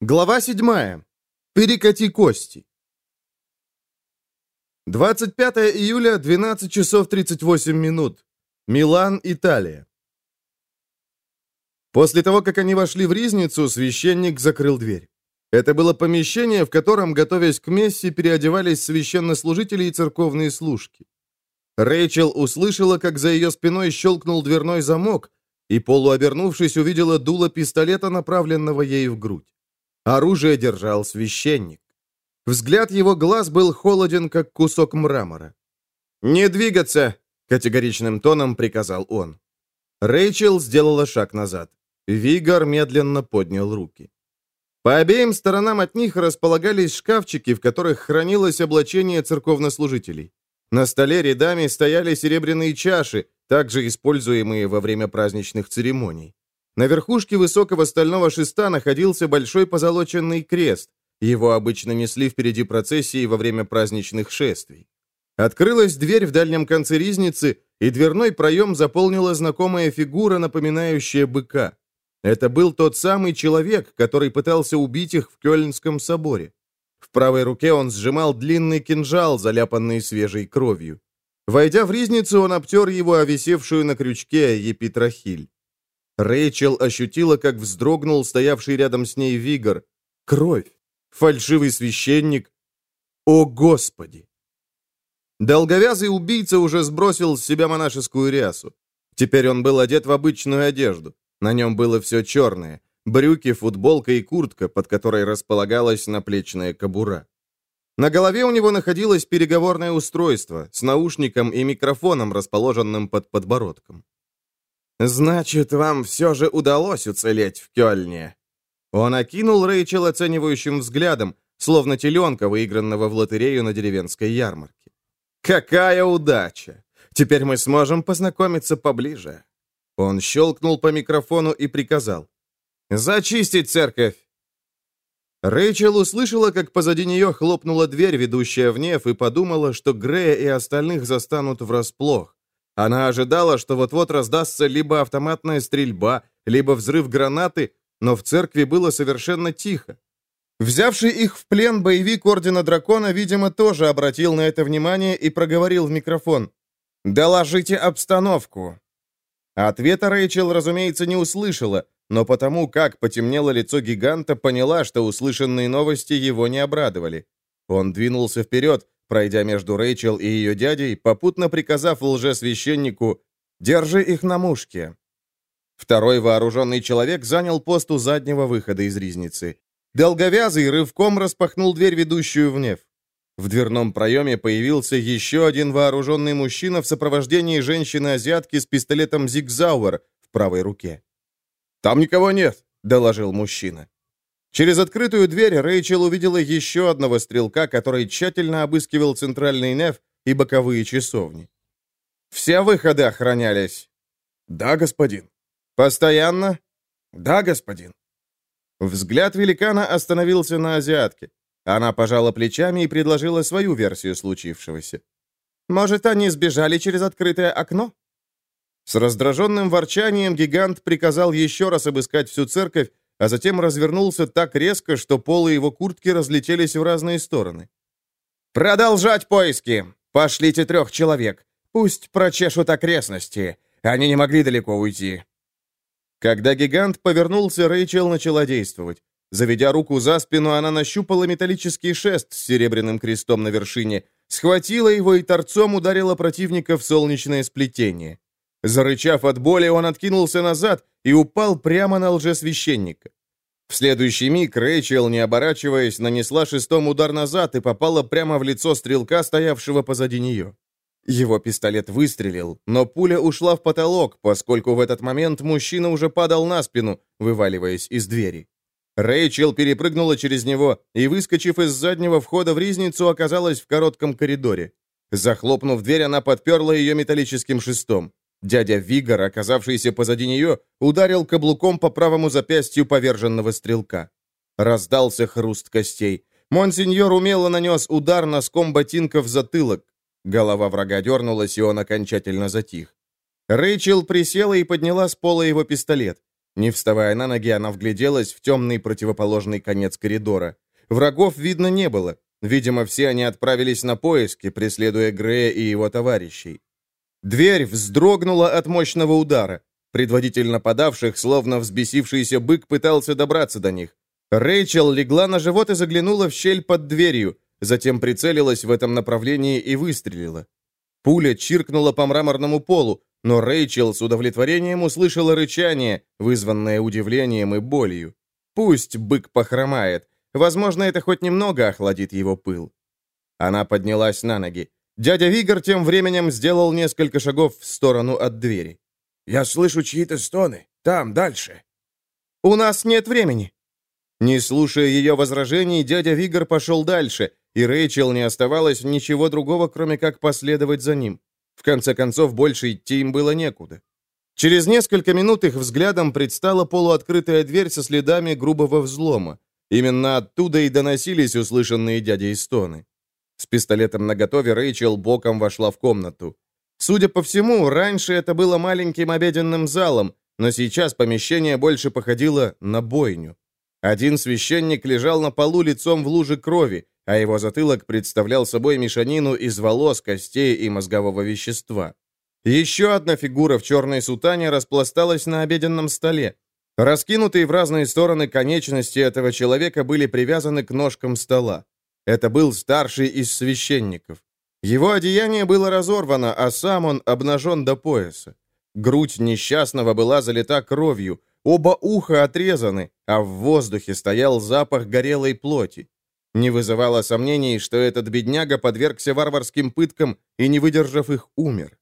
Глава 7. Перекати кости. 25 июля, 12 часов 38 минут. Милан, Италия. После того, как они вошли в ризницу, священник закрыл дверь. Это было помещение, в котором, готовясь к мессе, переодевались священнослужители и церковные служки. Рэйчел услышала, как за ее спиной щелкнул дверной замок, и, полуобернувшись, увидела дуло пистолета, направленного ей в грудь. Оружие держал священник. Взгляд его глаз был холоден, как кусок мрамора. «Не двигаться!» — категоричным тоном приказал он. Рэйчел сделала шаг назад. Вигор медленно поднял руки. По обеим сторонам от них располагались шкафчики, в которых хранилось облачение церковнослужителей. На столе рядами стояли серебряные чаши, также используемые во время праздничных церемоний. На верхушке высокого стального шеста находился большой позолоченный крест. Его обычно несли впереди процессии во время праздничных шествий. Открылась дверь в дальнем конце ризницы, и дверной проем заполнила знакомая фигура, напоминающая быка. Это был тот самый человек, который пытался убить их в Кёльнском соборе. В правой руке он сжимал длинный кинжал, заляпанный свежей кровью. Войдя в ризницу, он обтер его о висевшую на крючке епитрахиль. Рэйчел ощутила, как вздрогнул стоявший рядом с ней Вигор. Кровь. Фальшивый священник. О, Господи! Долговязый убийца уже сбросил с себя монашескую рясу. Теперь он был одет в обычную одежду. На нем было все черное. Брюки, футболка и куртка, под которой располагалась наплечная кобура. На голове у него находилось переговорное устройство с наушником и микрофоном, расположенным под подбородком. «Значит, вам все же удалось уцелеть в Кёльне?» Он окинул Рэйчел оценивающим взглядом, словно теленка, выигранного в лотерею на деревенской ярмарке. «Какая удача! Теперь мы сможем познакомиться поближе». Он щелкнул по микрофону и приказал. «Зачистить церковь!» Рэйчел услышала, как позади нее хлопнула дверь, ведущая в неф, и подумала, что Грея и остальных застанут врасплох. Она ожидала, что вот-вот раздастся либо автоматная стрельба, либо взрыв гранаты, но в церкви было совершенно тихо. Взявший их в плен боевик Ордена Дракона, видимо, тоже обратил на это внимание и проговорил в микрофон. «Доложите обстановку». Ответа Рэйчел, разумеется, не услышала, но потому, как потемнело лицо гиганта, поняла, что услышанные новости его не обрадовали. Он двинулся вперед, пройдя между Рэйчел и ее дядей, попутно приказав лжесвященнику «Держи их на мушке». Второй вооруженный человек занял пост у заднего выхода из ризницы. Долговязый рывком распахнул дверь, ведущую в неф. В дверном проеме появился еще один вооруженный мужчина в сопровождении женщины-азиатки с пистолетом «Зигзауэр» в правой руке. «Там никого нет», — доложил мужчина. Через открытую дверь Рэйчел увидела еще одного стрелка, который тщательно обыскивал центральный неф и боковые часовни. «Все выходы охранялись?» «Да, господин». «Постоянно?» «Да, господин». Взгляд великана остановился на азиатке. Она пожала плечами и предложила свою версию случившегося. «Может, они сбежали через открытое окно?» С раздраженным ворчанием гигант приказал еще раз обыскать всю церковь, а затем развернулся так резко, что полы его куртки разлетелись в разные стороны. «Продолжать поиски! Пошлите трех человек. Пусть прочешут окрестности. Они не могли далеко уйти». Когда гигант повернулся, Рэйчел начала действовать. Заведя руку за спину, она нащупала металлический шест с серебряным крестом на вершине, схватила его и торцом ударила противника в солнечное сплетение. Зарычав от боли, он откинулся назад и упал прямо на лжесвященника. В следующий миг Рэйчел, не оборачиваясь, нанесла шестом удар назад и попала прямо в лицо стрелка, стоявшего позади нее. Его пистолет выстрелил, но пуля ушла в потолок, поскольку в этот момент мужчина уже падал на спину, вываливаясь из двери. Рэйчел перепрыгнула через него и, выскочив из заднего входа в ризницу, оказалась в коротком коридоре. Захлопнув дверь, она подперла ее металлическим шестом. Дядя Вигор, оказавшийся позади нее, ударил каблуком по правому запястью поверженного стрелка. Раздался хруст костей. Монсеньор умело нанес удар носком ботинка в затылок. Голова врага дернулась, и он окончательно затих. Рэйчел присела и подняла с пола его пистолет. Не вставая на ноги, она вгляделась в темный противоположный конец коридора. Врагов видно не было. Видимо, все они отправились на поиски, преследуя Грея и его товарищей. Дверь вздрогнула от мощного удара. Предводитель нападавших, словно взбесившийся бык, пытался добраться до них. Рэйчел легла на живот и заглянула в щель под дверью, затем прицелилась в этом направлении и выстрелила. Пуля чиркнула по мраморному полу, но Рэйчел с удовлетворением услышала рычание, вызванное удивлением и болью. Пусть бык похромает. Возможно, это хоть немного охладит его пыл. Она поднялась на ноги. Дядя Вигор тем временем сделал несколько шагов в сторону от двери. «Я слышу чьи-то стоны. Там, дальше». «У нас нет времени». Не слушая ее возражений, дядя Вигор пошел дальше, и Рэйчел не оставалось ничего другого, кроме как последовать за ним. В конце концов, больше идти им было некуда. Через несколько минут их взглядом предстала полуоткрытая дверь со следами грубого взлома. Именно оттуда и доносились услышанные дядей стоны. С пистолетом наготове Рэйчел боком вошла в комнату. Судя по всему, раньше это было маленьким обеденным залом, но сейчас помещение больше походило на бойню. Один священник лежал на полу лицом в луже крови, а его затылок представлял собой мешанину из волос, костей и мозгового вещества. Еще одна фигура в черной сутане распласталась на обеденном столе. Раскинутые в разные стороны конечности этого человека были привязаны к ножкам стола. Это был старший из священников. Его одеяние было разорвано, а сам он обнажен до пояса. Грудь несчастного была залита кровью, оба уха отрезаны, а в воздухе стоял запах горелой плоти. Не вызывало сомнений, что этот бедняга подвергся варварским пыткам и, не выдержав их, умер.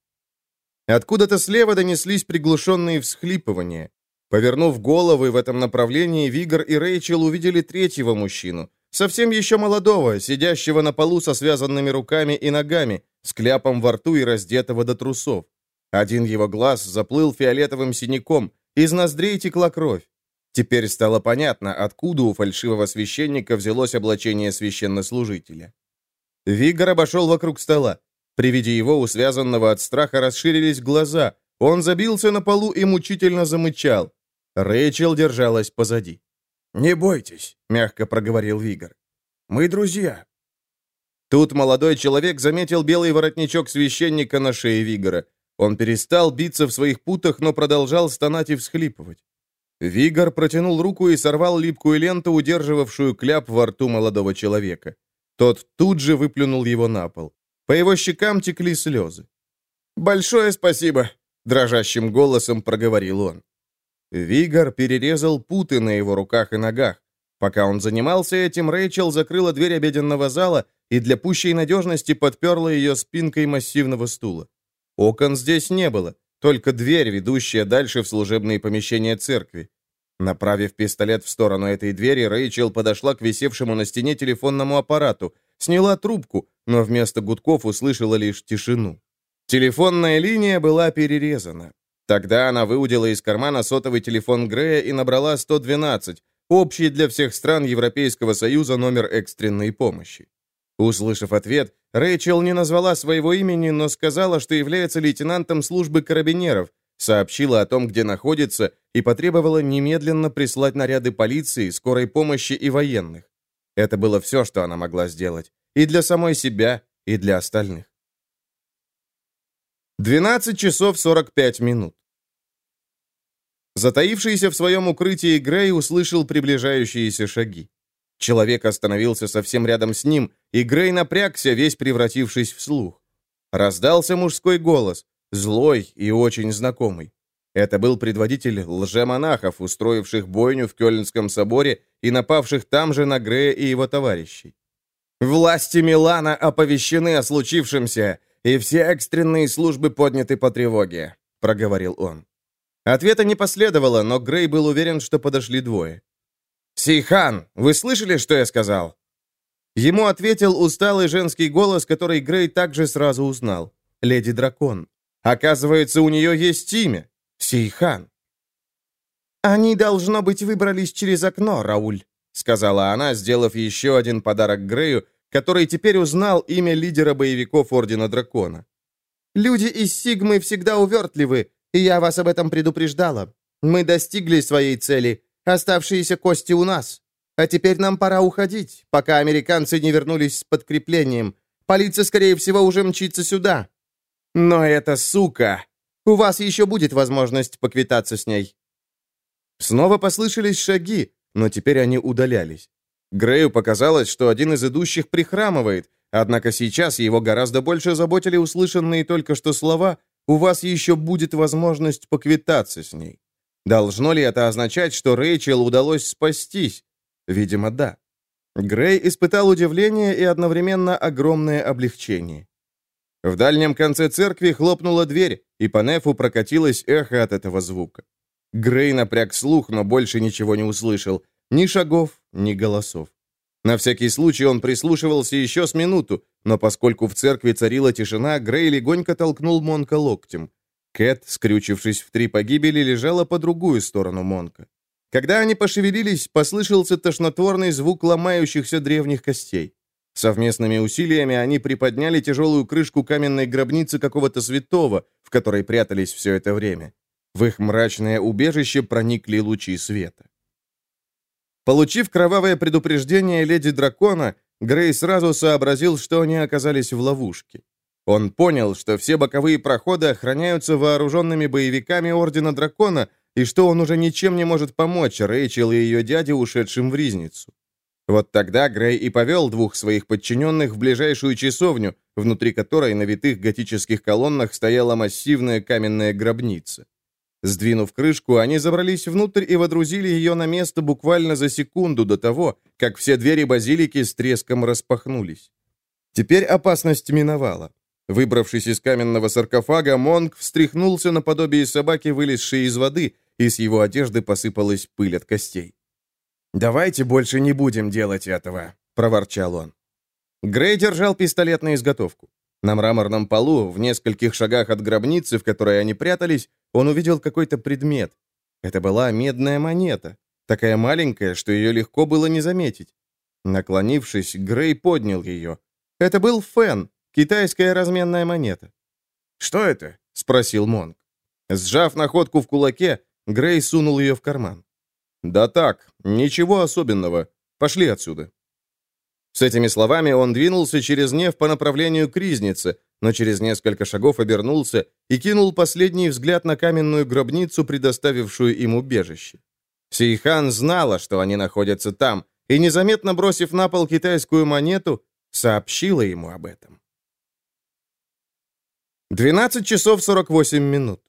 Откуда-то слева донеслись приглушенные всхлипывания. Повернув головы в этом направлении, Вигор и Рэйчел увидели третьего мужчину, совсем еще молодого, сидящего на полу со связанными руками и ногами, с кляпом во рту и раздетого до трусов. Один его глаз заплыл фиолетовым синяком, из ноздрей текла кровь. Теперь стало понятно, откуда у фальшивого священника взялось облачение священнослужителя. Вигор обошел вокруг стола. При виде его, у связанного от страха, расширились глаза. Он забился на полу и мучительно замычал. Рэйчел держалась позади. «Не бойтесь», — мягко проговорил Вигор. «Мы друзья». Тут молодой человек заметил белый воротничок священника на шее Вигора. Он перестал биться в своих путах, но продолжал стонать и всхлипывать. Вигор протянул руку и сорвал липкую ленту, удерживавшую кляп во рту молодого человека. Тот тут же выплюнул его на пол. По его щекам текли слезы. «Большое спасибо!» — дрожащим голосом проговорил он. Вигор перерезал путы на его руках и ногах. Пока он занимался этим, Рэйчел закрыла дверь обеденного зала и для пущей надежности подперла ее спинкой массивного стула. Окон здесь не было, только дверь, ведущая дальше в служебные помещения церкви. Направив пистолет в сторону этой двери, Рэйчел подошла к висевшему на стене телефонному аппарату, сняла трубку, но вместо гудков услышала лишь тишину. Телефонная линия была перерезана. Тогда она выудила из кармана сотовый телефон Грея и набрала 112, общий для всех стран Европейского Союза номер экстренной помощи. Услышав ответ, Рэйчел не назвала своего имени, но сказала, что является лейтенантом службы карабинеров, сообщила о том, где находится, и потребовала немедленно прислать наряды полиции, скорой помощи и военных. Это было все, что она могла сделать. И для самой себя, и для остальных. 12 часов 45 минут. Затаившийся в своем укрытии Грей услышал приближающиеся шаги. Человек остановился совсем рядом с ним, и Грей напрягся, весь превратившись в слух. Раздался мужской голос, злой и очень знакомый. Это был предводитель лжемонахов, устроивших бойню в Кёльнском соборе и напавших там же на Грея и его товарищей. «Власти Милана оповещены о случившемся, и все экстренные службы подняты по тревоге», — проговорил он. Ответа не последовало, но Грей был уверен, что подошли двое. «Сейхан, вы слышали, что я сказал?» Ему ответил усталый женский голос, который Грей также сразу узнал. Леди Дракон. Оказывается, у нее есть имя. Сейхан. «Они, должно быть, выбрались через окно, Рауль», сказала она, сделав еще один подарок Грею, который теперь узнал имя лидера боевиков Ордена Дракона. «Люди из Сигмы всегда увертливы, и я вас об этом предупреждала. Мы достигли своей цели. Оставшиеся кости у нас. А теперь нам пора уходить, пока американцы не вернулись с подкреплением. Полиция, скорее всего, уже мчится сюда. Но эта сука... У вас еще будет возможность поквитаться с ней». Снова послышались шаги, но теперь они удалялись. Грею показалось, что один из идущих прихрамывает, однако сейчас его гораздо больше заботили услышанные только что слова «У вас еще будет возможность поквитаться с ней». Должно ли это означать, что Рэйчел удалось спастись? Видимо, да. Грей испытал удивление и одновременно огромное облегчение. В дальнем конце церкви хлопнула дверь, и по нефу прокатилось эхо от этого звука. Грей напряг слух, но больше ничего не услышал. Ни шагов, ни голосов. На всякий случай он прислушивался еще с минуту, но поскольку в церкви царила тишина, Грей легонько толкнул Монка локтем. Кэт, скрючившись в три погибели, лежала по другую сторону Монка. Когда они пошевелились, послышался тошнотворный звук ломающихся древних костей. Совместными усилиями они приподняли тяжелую крышку каменной гробницы какого-то святого, в которой прятались все это время. В их мрачное убежище проникли лучи света. Получив кровавое предупреждение леди дракона, Грей сразу сообразил, что они оказались в ловушке. Он понял, что все боковые проходы охраняются вооруженными боевиками Ордена Дракона, и что он уже ничем не может помочь Рэйчел и ее дяде, ушедшим в Ризницу. Вот тогда Грей и повел двух своих подчиненных в ближайшую часовню, внутри которой на витых готических колоннах стояла массивная каменная гробница. Сдвинув крышку, они забрались внутрь и водрузили ее на место буквально за секунду до того, как все двери базилики с треском распахнулись. Теперь опасность миновала. Выбравшись из каменного саркофага, Монг встряхнулся наподобие собаки, вылезшей из воды, и с его одежды посыпалась пыль от костей. «Давайте больше не будем делать этого», — проворчал он. Грей держал пистолет на изготовку. На мраморном полу, в нескольких шагах от гробницы, в которой они прятались, он увидел какой-то предмет. Это была медная монета, такая маленькая, что ее легко было не заметить. Наклонившись, Грей поднял ее. Это был фен, китайская разменная монета. «Что это?» — спросил Монг. Сжав находку в кулаке, Грей сунул ее в карман. «Да так, ничего особенного. Пошли отсюда». С этими словами он двинулся через Нев по направлению к Ризнице, но через несколько шагов обернулся и кинул последний взгляд на каменную гробницу, предоставившую им убежище. Сейхан знала, что они находятся там, и, незаметно бросив на пол китайскую монету, сообщила ему об этом. 12 часов 48 минут.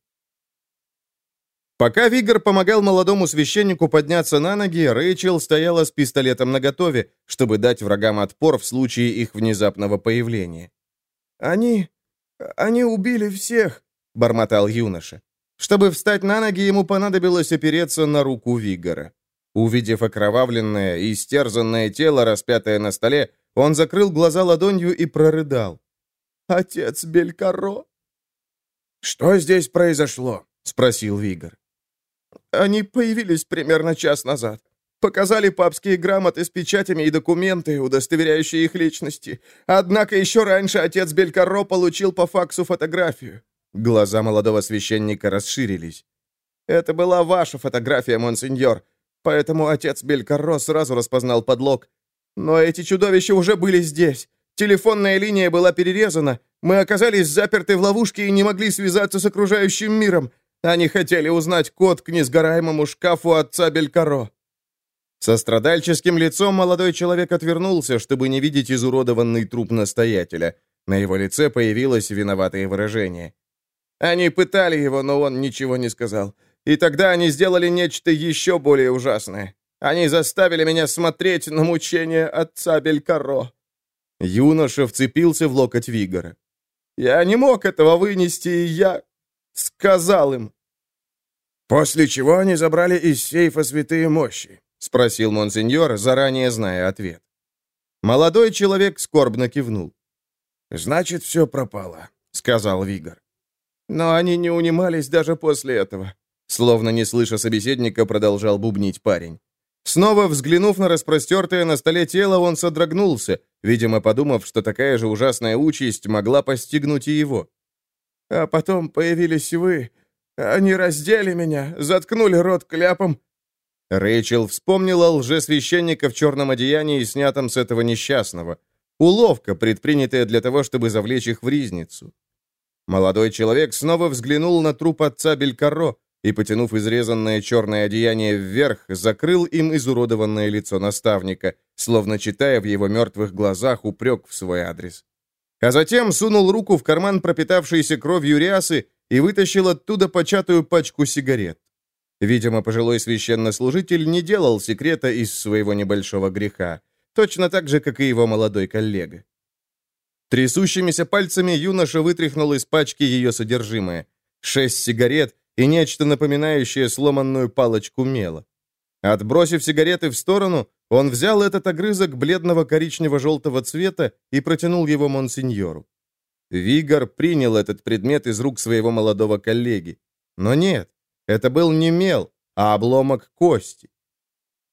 Пока Вигор помогал молодому священнику подняться на ноги, Рэйчел стояла с пистолетом наготове, чтобы дать врагам отпор в случае их внезапного появления. «Они... они убили всех», — бормотал юноша. Чтобы встать на ноги, ему понадобилось опереться на руку Вигора. Увидев окровавленное и истерзанное тело, распятое на столе, он закрыл глаза ладонью и прорыдал. «Отец Белькаро!» «Что здесь произошло?» — спросил Вигор. Они появились примерно час назад. Показали папские грамоты с печатями и документы, удостоверяющие их личности. Однако еще раньше отец Белькаро получил по факсу фотографию. Глаза молодого священника расширились. «Это была ваша фотография, монсеньор, поэтому отец Белькаро сразу распознал подлог. Но эти чудовища уже были здесь. Телефонная линия была перерезана. Мы оказались заперты в ловушке и не могли связаться с окружающим миром. Они хотели узнать код к несгораемому шкафу отца Белькаро». Со страдальческим лицом молодой человек отвернулся, чтобы не видеть изуродованный труп настоятеля. На его лице появилось виноватое выражение. «Они пытали его, но он ничего не сказал. И тогда они сделали нечто еще более ужасное. Они заставили меня смотреть на мучения отца Белькаро». Юноша вцепился в локоть Вигора. «Я не мог этого вынести, и я сказал им. «После чего они забрали из сейфа святые мощи?» — спросил монсеньор, заранее зная ответ. Молодой человек скорбно кивнул. «Значит, все пропало», — сказал Вигор. «Но они не унимались даже после этого», — словно не слыша собеседника, продолжал бубнить парень. Снова взглянув на распростертое на столе тело, он содрогнулся, видимо, подумав, что такая же ужасная участь могла постигнуть и его. А потом появились вы, Они раздели меня, заткнули рот кляпом». Рэйчел вспомнила лжесвященника в черном одеянии, снятом с этого несчастного. Уловка, предпринятая для того, чтобы завлечь их в ризницу. Молодой человек снова взглянул на труп отца Белькаро и, потянув изрезанное черное одеяние вверх, закрыл им изуродованное лицо наставника, словно читая в его мертвых глазах упрек в свой адрес. А затем сунул руку в карман пропитавшейся кровью рясы и вытащил оттуда початую пачку сигарет. Видимо, пожилой священнослужитель не делал секрета из своего небольшого греха, точно так же, как и его молодой коллега. Трясущимися пальцами юноша вытряхнул из пачки ее содержимое. Шесть сигарет и нечто напоминающее сломанную палочку мела. Отбросив сигареты в сторону, он взял этот огрызок бледного коричнево-желтого цвета и протянул его монсеньору. Вигор принял этот предмет из рук своего молодого коллеги. Но нет, это был не мел, а обломок кости.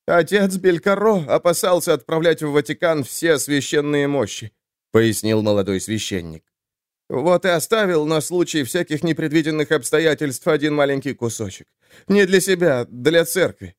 «Отец Белькаро опасался отправлять в Ватикан все священные мощи», пояснил молодой священник. «Вот и оставил на случай всяких непредвиденных обстоятельств один маленький кусочек. Не для себя, для церкви».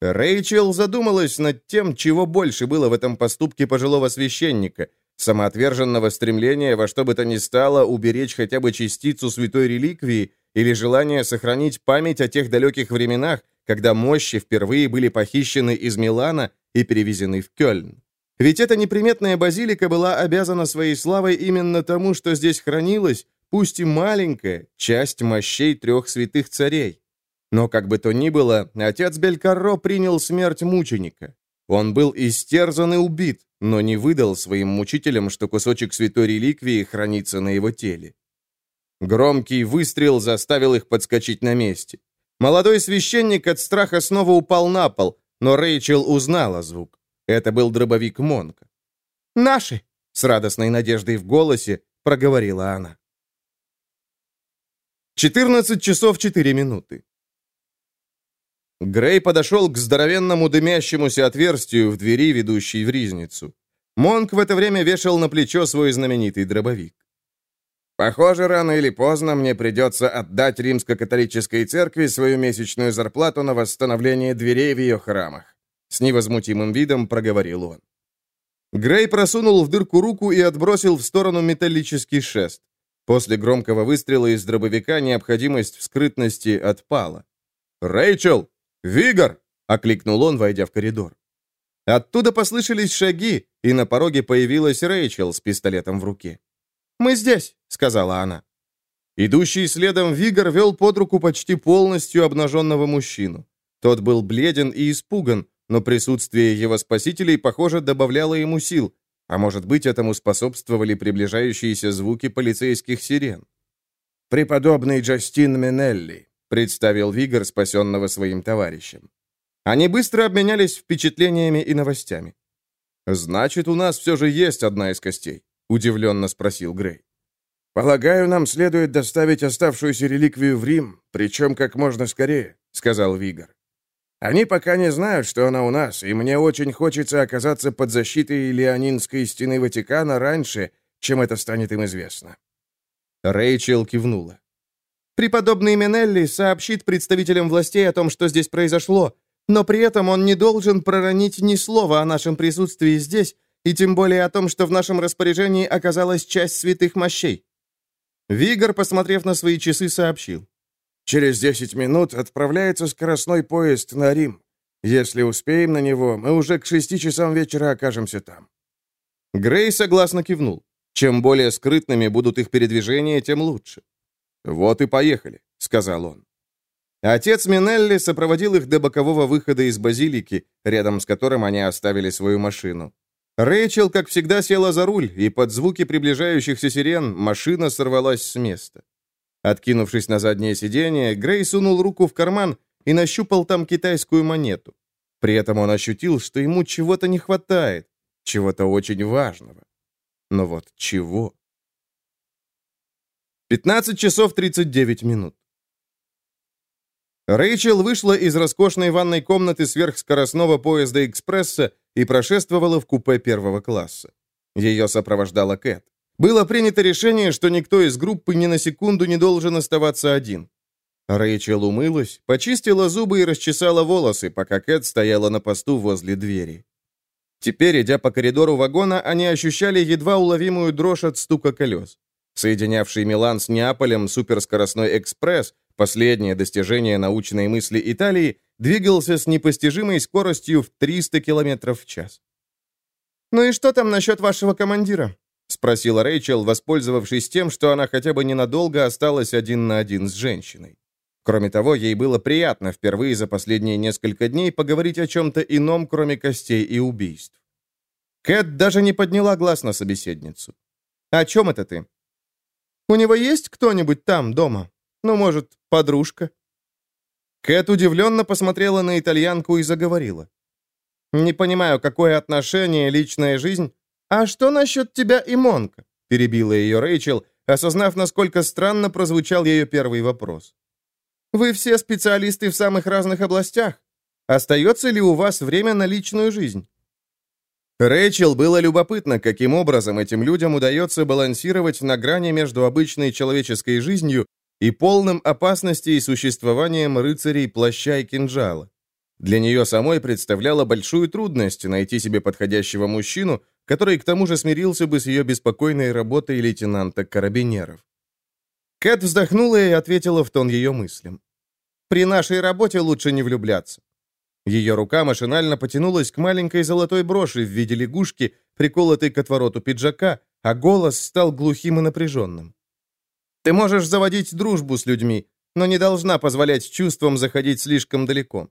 Рэйчел задумалась над тем, чего больше было в этом поступке пожилого священника, самоотверженного стремления во что бы то ни стало уберечь хотя бы частицу святой реликвии или желание сохранить память о тех далеких временах, когда мощи впервые были похищены из Милана и перевезены в Кёльн. Ведь эта неприметная базилика была обязана своей славой именно тому, что здесь хранилась, пусть и маленькая, часть мощей трех святых царей. Но как бы то ни было, отец Белькарро принял смерть мученика. Он был истерзан и убит, но не выдал своим мучителям, что кусочек святой реликвии хранится на его теле. Громкий выстрел заставил их подскочить на месте. Молодой священник от страха снова упал на пол, но Рэйчел узнала звук. Это был дробовик Монка. «Наши!» — с радостной надеждой в голосе проговорила она. 14 часов 4 минуты. Грей подошел к здоровенному дымящемуся отверстию в двери, ведущей в ризницу. Монк в это время вешал на плечо свой знаменитый дробовик. «Похоже, рано или поздно мне придется отдать римско-католической церкви свою месячную зарплату на восстановление дверей в ее храмах», с невозмутимым видом проговорил он. Грей просунул в дырку руку и отбросил в сторону металлический шест. После громкого выстрела из дробовика необходимость в скрытности отпала. «Рэйчел!» «Вигор!» — окликнул он, войдя в коридор. Оттуда послышались шаги, и на пороге появилась Рэйчел с пистолетом в руке. «Мы здесь», — сказала она. Идущий следом Вигор вел под руку почти полностью обнаженного мужчину. Тот был бледен и испуган, но присутствие его спасителей, похоже, добавляло ему сил, а может быть, этому способствовали приближающиеся звуки полицейских сирен. «Преподобный Джастин Минелли», представил Вигор спасенного своим товарищем. Они быстро обменялись впечатлениями и новостями. «Значит, у нас все же есть одна из костей», — удивленно спросил Грей. «Полагаю, нам следует доставить оставшуюся реликвию в Рим, причем как можно скорее», — сказал Вигор. «Они пока не знают, что она у нас, и мне очень хочется оказаться под защитой Леонинской стены Ватикана раньше, чем это станет им известно». Рэйчел кивнула. Преподобный Менелли сообщит представителям властей о том, что здесь произошло, но при этом он не должен проронить ни слова о нашем присутствии здесь, и тем более о том, что в нашем распоряжении оказалась часть святых мощей». Вигор, посмотрев на свои часы, сообщил. «Через 10 минут отправляется скоростной поезд на Рим. Если успеем на него, мы уже к шести часам вечера окажемся там». Грей согласно кивнул. Чем более скрытными будут их передвижения, тем лучше. «Вот и поехали», — сказал он. Отец Минелли сопроводил их до бокового выхода из базилики, рядом с которым они оставили свою машину. Рэйчел, как всегда, села за руль, и под звуки приближающихся сирен машина сорвалась с места. Откинувшись на заднее сиденье, Грей сунул руку в карман и нащупал там китайскую монету. При этом он ощутил, что ему чего-то не хватает, чего-то очень важного. Но вот чего? 15 часов 39 минут. Рэйчел вышла из роскошной ванной комнаты сверхскоростного поезда «Экспресса» и прошествовала в купе первого класса. Ее сопровождала Кэт. Было принято решение, что никто из группы ни на секунду не должен оставаться один. Рэйчел умылась, почистила зубы и расчесала волосы, пока Кэт стояла на посту возле двери. Теперь, идя по коридору вагона, они ощущали едва уловимую дрожь от стука колес. Соединявший Милан с Неаполем суперскоростной экспресс, последнее достижение научной мысли Италии, двигался с непостижимой скоростью в 300 км в час. «Ну и что там насчет вашего командира?» — спросила Рэйчел, воспользовавшись тем, что она хотя бы ненадолго осталась один на один с женщиной. Кроме того, ей было приятно впервые за последние несколько дней поговорить о чем-то ином, кроме костей и убийств. Кэт даже не подняла глаз на собеседницу. «О чем это ты?» «У него есть кто-нибудь там, дома? Ну, может, подружка?» Кэт удивленно посмотрела на итальянку и заговорила. «Не понимаю, какое отношение личная жизнь...» «А что насчет тебя и Монка?» перебила ее Рэйчел, осознав, насколько странно прозвучал ее первый вопрос. Вы все специалисты в самых разных областях. Остается ли у вас время на личную жизнь?» Рэйчел было любопытно, каким образом этим людям удается балансировать на грани между обычной человеческой жизнью и полным опасности и существованием рыцарей плаща и кинжала. Для нее самой представляло большую трудность найти себе подходящего мужчину, который к тому же смирился бы с ее беспокойной работой лейтенанта карабинеров. Кэт вздохнула и ответила в тон ее мыслям. «При нашей работе лучше не влюбляться». Ее рука машинально потянулась к маленькой золотой броши в виде лягушки, приколотой к отвороту пиджака, а голос стал глухим и напряженным. «Ты можешь заводить дружбу с людьми, но не должна позволять чувствам заходить слишком далеко.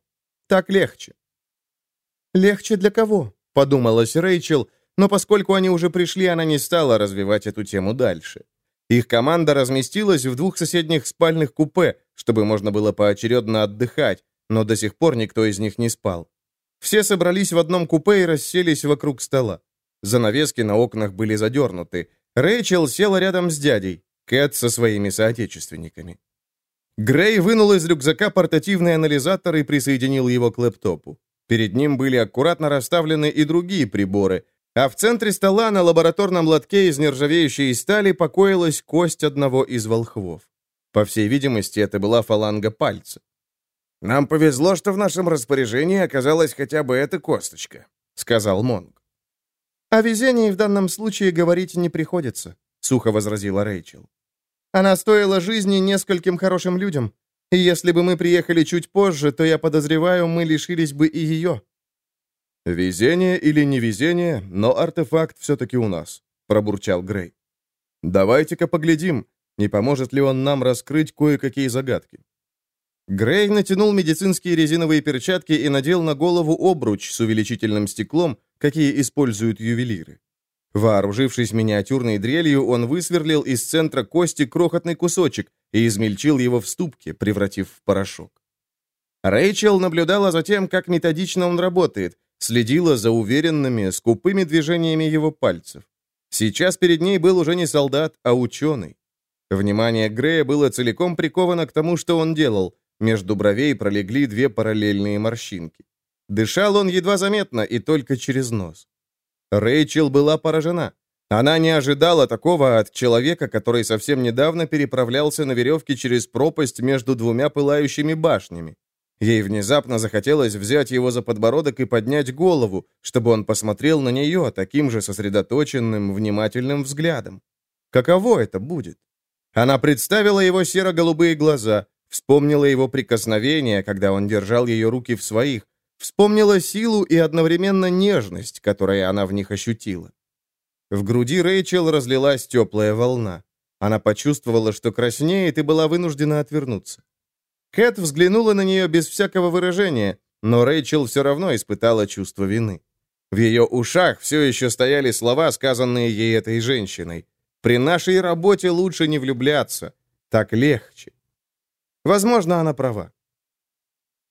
Так легче». «Легче для кого?» — подумалась Рэйчел, но поскольку они уже пришли, она не стала развивать эту тему дальше. Их команда разместилась в двух соседних спальных купе, чтобы можно было поочередно отдыхать, но до сих пор никто из них не спал. Все собрались в одном купе и расселись вокруг стола. Занавески на окнах были задернуты. Рэйчел села рядом с дядей, Кэт со своими соотечественниками. Грей вынул из рюкзака портативный анализатор и присоединил его к лэптопу. Перед ним были аккуратно расставлены и другие приборы, а в центре стола на лабораторном лотке из нержавеющей стали покоилась кость одного из волхвов. По всей видимости, это была фаланга пальца. «Нам повезло, что в нашем распоряжении оказалась хотя бы эта косточка», — сказал Монг. «О везении в данном случае говорить не приходится», — сухо возразила Рэйчел. «Она стоила жизни нескольким хорошим людям, и если бы мы приехали чуть позже, то, я подозреваю, мы лишились бы и ее». «Везение или невезение, но артефакт все-таки у нас», — пробурчал Грей. «Давайте-ка поглядим, не поможет ли он нам раскрыть кое-какие загадки». Грей натянул медицинские резиновые перчатки и надел на голову обруч с увеличительным стеклом, какие используют ювелиры. Вооружившись миниатюрной дрелью, он высверлил из центра кости крохотный кусочек и измельчил его в ступке, превратив в порошок. Рэйчел наблюдала за тем, как методично он работает, следила за уверенными, скупыми движениями его пальцев. Сейчас перед ней был уже не солдат, а ученый. Внимание Грея было целиком приковано к тому, что он делал. Между бровей пролегли две параллельные морщинки. Дышал он едва заметно и только через нос. Рэйчел была поражена. Она не ожидала такого от человека, который совсем недавно переправлялся на веревке через пропасть между двумя пылающими башнями. Ей внезапно захотелось взять его за подбородок и поднять голову, чтобы он посмотрел на нее таким же сосредоточенным, внимательным взглядом. Каково это будет? Она представила его серо-голубые глаза, вспомнила его прикосновение, когда он держал ее руки в своих, вспомнила силу и одновременно нежность, которую она в них ощутила. В груди Рэйчел разлилась теплая волна. Она почувствовала, что краснеет, и была вынуждена отвернуться. Кэт взглянула на нее без всякого выражения, но Рэйчел все равно испытала чувство вины. В ее ушах все еще стояли слова, сказанные ей этой женщиной. «При нашей работе лучше не влюбляться. Так легче». Возможно, она права.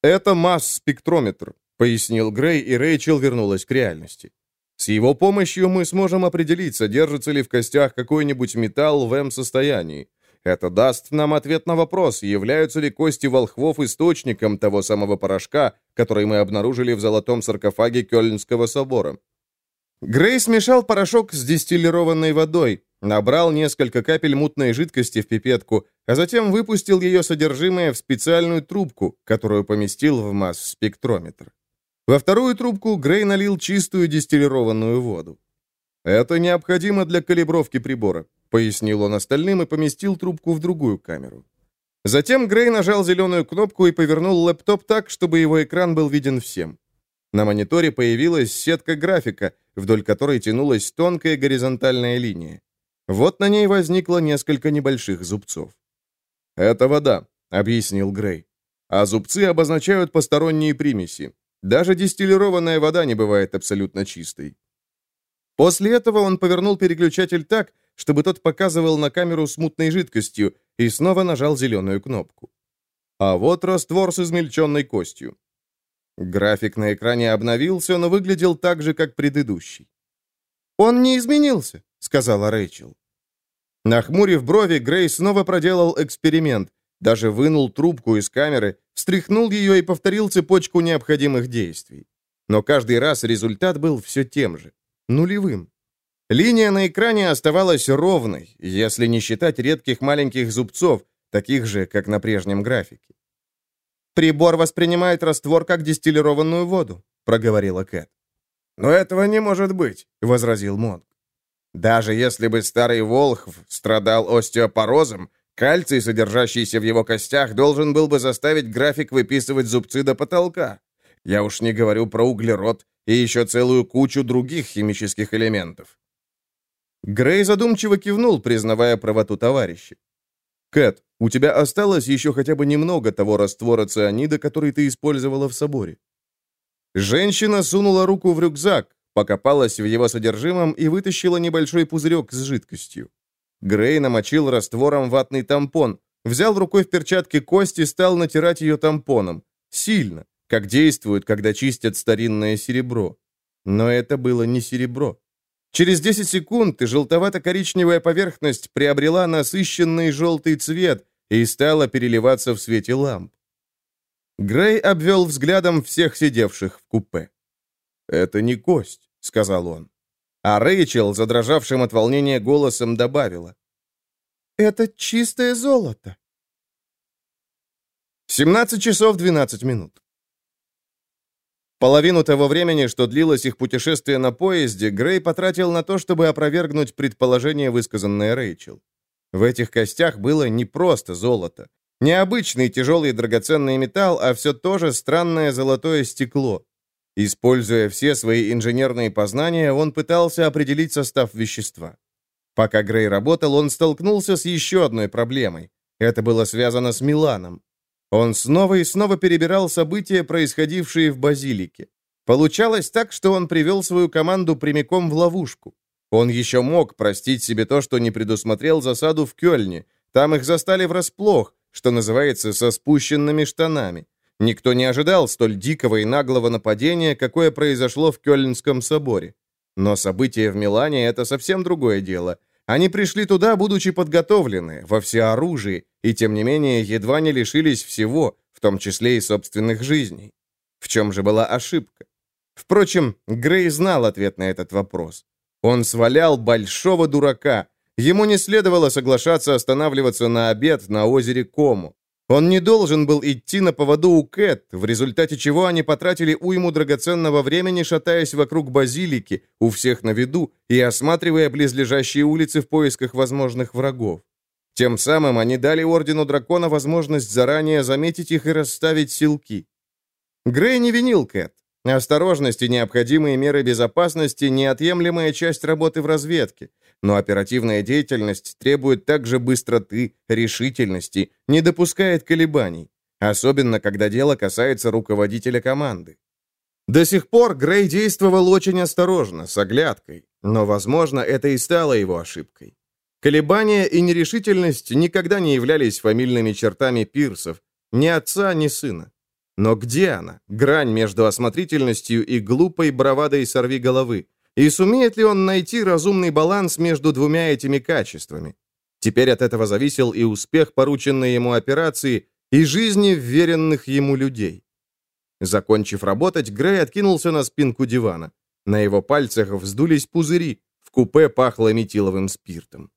«Это масс-спектрометр», — пояснил Грей, и Рэйчел вернулась к реальности. «С его помощью мы сможем определить, содержится ли в костях какой-нибудь металл в М-состоянии. Это даст нам ответ на вопрос, являются ли кости волхвов источником того самого порошка, который мы обнаружили в золотом саркофаге Кёльнского собора. Грей смешал порошок с дистиллированной водой, набрал несколько капель мутной жидкости в пипетку, а затем выпустил ее содержимое в специальную трубку, которую поместил в масс-спектрометр. Во вторую трубку Грей налил чистую дистиллированную воду. «Это необходимо для калибровки прибора», — пояснил он остальным и поместил трубку в другую камеру. Затем Грей нажал зеленую кнопку и повернул лэптоп так, чтобы его экран был виден всем. На мониторе появилась сетка графика, вдоль которой тянулась тонкая горизонтальная линия. Вот на ней возникло несколько небольших зубцов. «Это вода», — объяснил Грей. «А зубцы обозначают посторонние примеси. Даже дистиллированная вода не бывает абсолютно чистой». После этого он повернул переключатель так, чтобы тот показывал на камеру с мутной жидкостью, и снова нажал зеленую кнопку. А вот раствор с измельченной костью. График на экране обновился, но выглядел так же, как предыдущий. «Он не изменился», — сказала Рэйчел. Нахмурив брови, Грей снова проделал эксперимент, даже вынул трубку из камеры, встряхнул ее и повторил цепочку необходимых действий. Но каждый раз результат был все тем же — нулевым. Линия на экране оставалась ровной, если не считать редких маленьких зубцов, таких же, как на прежнем графике. «Прибор воспринимает раствор как дистиллированную воду», — проговорила Кэт. «Но этого не может быть», — возразил Монг. «Даже если бы старый Волхв страдал остеопорозом, кальций, содержащийся в его костях, должен был бы заставить график выписывать зубцы до потолка. Я уж не говорю про углерод и еще целую кучу других химических элементов. Грей задумчиво кивнул, признавая правоту товарища. «Кэт, у тебя осталось еще хотя бы немного того раствора цианида, который ты использовала в соборе». Женщина сунула руку в рюкзак, покопалась в его содержимом и вытащила небольшой пузырек с жидкостью. Грей намочил раствором ватный тампон, взял рукой в перчатке кость и стал натирать ее тампоном. Сильно, как действуют, когда чистят старинное серебро. Но это было не серебро. Через 10 секунд желтовато-коричневая поверхность приобрела насыщенный желтый цвет и стала переливаться в свете ламп. Грей обвел взглядом всех сидевших в купе. «Это не кость», — сказал он. А Рэйчел, задрожавшим от волнения голосом, добавила. «Это чистое золото». 17 часов 12 минут. Половину того времени, что длилось их путешествие на поезде, Грей потратил на то, чтобы опровергнуть предположение, высказанное Рэйчел. В этих костях было не просто золото. Необычный тяжелый драгоценный металл, а все то же странное золотое стекло. Используя все свои инженерные познания, он пытался определить состав вещества. Пока Грей работал, он столкнулся с еще одной проблемой. Это было связано с Миланом. Он снова и снова перебирал события, происходившие в базилике. Получалось так, что он привел свою команду прямиком в ловушку. Он еще мог простить себе то, что не предусмотрел засаду в Кёльне. Там их застали врасплох, что называется, со спущенными штанами. Никто не ожидал столь дикого и наглого нападения, какое произошло в Кёльнском соборе. Но события в Милане — это совсем другое дело. Они пришли туда, будучи подготовлены, во всеоружии, и тем не менее едва не лишились всего, в том числе и собственных жизней. В чем же была ошибка? Впрочем, Грей знал ответ на этот вопрос. Он свалял большого дурака. Ему не следовало соглашаться останавливаться на обед на озере Кому. Он не должен был идти на поводу у Кэт, в результате чего они потратили уйму драгоценного времени, шатаясь вокруг базилики, у всех на виду, и осматривая близлежащие улицы в поисках возможных врагов. Тем самым они дали Ордену Дракона возможность заранее заметить их и расставить силки. Грей не винил Кэт. Осторожность и необходимые меры безопасности – неотъемлемая часть работы в разведке но оперативная деятельность требует также быстроты, решительности, не допускает колебаний, особенно когда дело касается руководителя команды. До сих пор Грей действовал очень осторожно, с оглядкой, но, возможно, это и стало его ошибкой. Колебания и нерешительность никогда не являлись фамильными чертами пирсов, ни отца, ни сына. Но где она, грань между осмотрительностью и глупой бравадой сорви головы? И сумеет ли он найти разумный баланс между двумя этими качествами? Теперь от этого зависел и успех порученной ему операции, и жизни вверенных ему людей. Закончив работать, Грей откинулся на спинку дивана. На его пальцах вздулись пузыри, В купе пахло метиловым спиртом.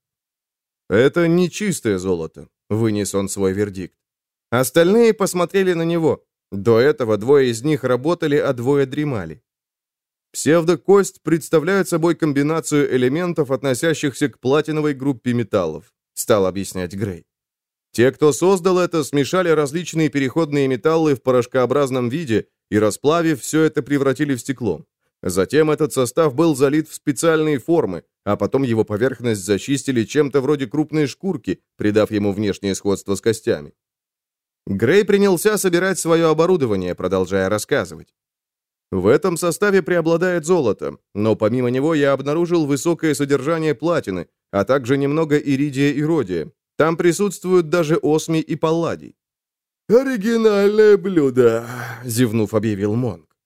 «Это не чистое золото», — вынес он свой вердикт. Остальные посмотрели на него. До этого двое из них работали, а двое дремали. Псевдокость представляет собой комбинацию элементов, относящихся к платиновой группе металлов, стал объяснять Грей. Те, кто создал это, смешали различные переходные металлы в порошкообразном виде и, расплавив, все это превратили в стекло. Затем этот состав был залит в специальные формы, а потом его поверхность зачистили чем-то вроде крупной шкурки, придав ему внешнее сходство с костями. Грей принялся собирать свое оборудование, продолжая рассказывать. В этом составе преобладает золото, но помимо него я обнаружил высокое содержание платины, а также немного иридия и родия. Там присутствуют даже осми и палладий. «Оригинальное блюдо», — зевнув, объявил Монг.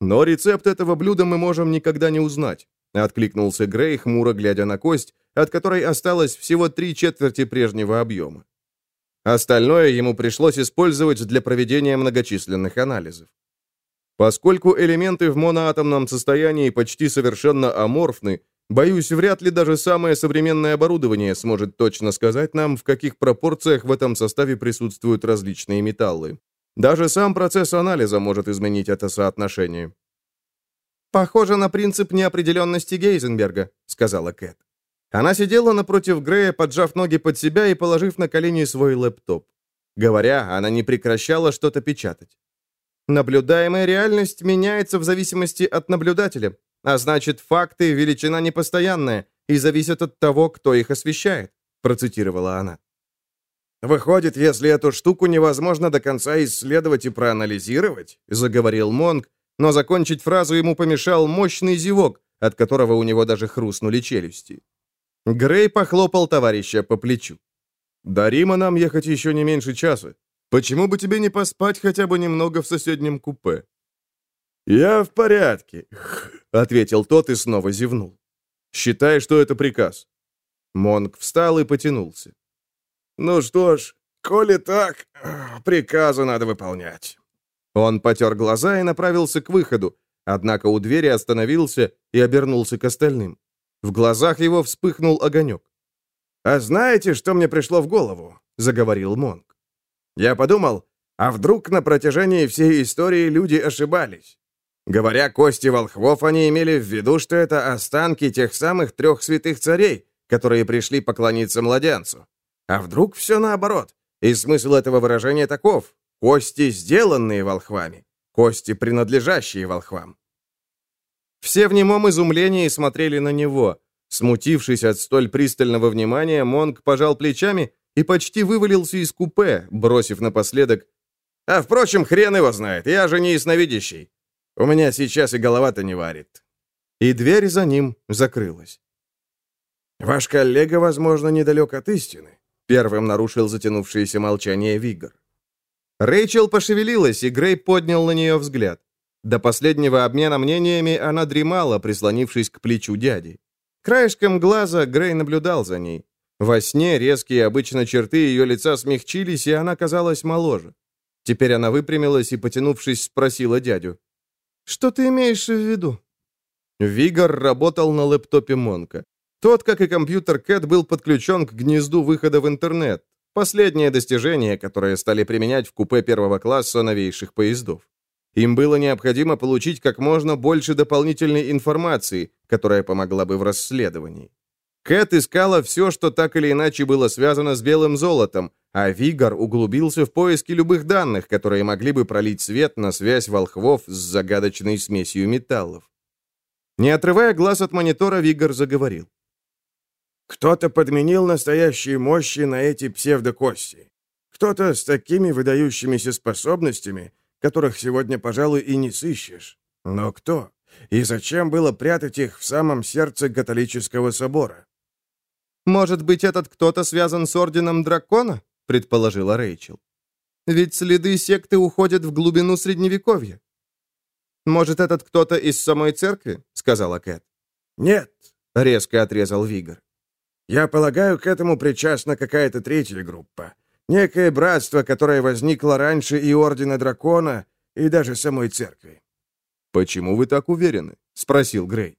«Но рецепт этого блюда мы можем никогда не узнать», — откликнулся Грей, хмуро глядя на кость, от которой осталось всего три четверти прежнего объема. Остальное ему пришлось использовать для проведения многочисленных анализов. Поскольку элементы в моноатомном состоянии почти совершенно аморфны, боюсь, вряд ли даже самое современное оборудование сможет точно сказать нам, в каких пропорциях в этом составе присутствуют различные металлы. Даже сам процесс анализа может изменить это соотношение. «Похоже на принцип неопределенности Гейзенберга», — сказала Кэт. Она сидела напротив Грея, поджав ноги под себя и положив на колени свой лэптоп. Говоря, она не прекращала что-то печатать. Наблюдаемая реальность меняется в зависимости от наблюдателя, а значит, факты – величина непостоянная и зависят от того, кто их освещает», – процитировала она. «Выходит, если эту штуку невозможно до конца исследовать и проанализировать», – заговорил Монг, но закончить фразу ему помешал мощный зевок, от которого у него даже хрустнули челюсти. Грей похлопал товарища по плечу. «До Рима нам ехать еще не меньше часа. Почему бы тебе не поспать хотя бы немного в соседнем купе?» «Я в порядке», — ответил тот и снова зевнул. «Считай, что это приказ». Монг встал и потянулся. «Ну что ж, коли так, приказы надо выполнять». Он потер глаза и направился к выходу, однако у двери остановился и обернулся к остальным. В глазах его вспыхнул огонек. «А знаете, что мне пришло в голову?» — заговорил Монг. Я подумал, а вдруг на протяжении всей истории люди ошибались? Говоря кости волхвов, они имели в виду, что это останки тех самых трех святых царей, которые пришли поклониться младенцу. А вдруг все наоборот? И смысл этого выражения таков. Кости, сделанные волхвами. Кости, принадлежащие волхвам. Все в немом изумлении смотрели на него. Смутившись от столь пристального внимания, Монг пожал плечами и почти вывалился из купе, бросив напоследок «А, впрочем, хрен его знает, я же не ясновидящий. У меня сейчас и голова-то не варит». И дверь за ним закрылась. «Ваш коллега, возможно, недалек от истины», — первым нарушил затянувшееся молчание Вигор. Рэйчел пошевелилась, и Грей поднял на нее взгляд. До последнего обмена мнениями она дремала, прислонившись к плечу дяди. Краешком глаза Грей наблюдал за ней. Во сне резкие обычно черты ее лица смягчились, и она казалась моложе. Теперь она выпрямилась и, потянувшись, спросила дядю. «Что ты имеешь в виду?» Вигор работал на лэптопе Монка. Тот, как и компьютер Кэт, был подключен к гнезду выхода в интернет. Последнее достижение, которое стали применять в купе первого класса новейших поездов. Им было необходимо получить как можно больше дополнительной информации, которая помогла бы в расследовании. Кэт искала все, что так или иначе было связано с белым золотом, а Вигор углубился в поиски любых данных, которые могли бы пролить свет на связь волхвов с загадочной смесью металлов. Не отрывая глаз от монитора, Вигор заговорил. «Кто-то подменил настоящие мощи на эти псевдокости. Кто-то с такими выдающимися способностями, которых сегодня, пожалуй, и не сыщешь. Но кто? И зачем было прятать их в самом сердце католического собора? «Может быть, этот кто-то связан с Орденом Дракона?» — предположила Рэйчел. «Ведь следы секты уходят в глубину Средневековья». «Может, этот кто-то из самой церкви?» — сказала Кэт. «Нет», — резко отрезал Вигор. «Я полагаю, к этому причастна какая-то третья группа. Некое братство, которое возникло раньше и Ордена Дракона, и даже самой церкви». «Почему вы так уверены?» — спросил Грей.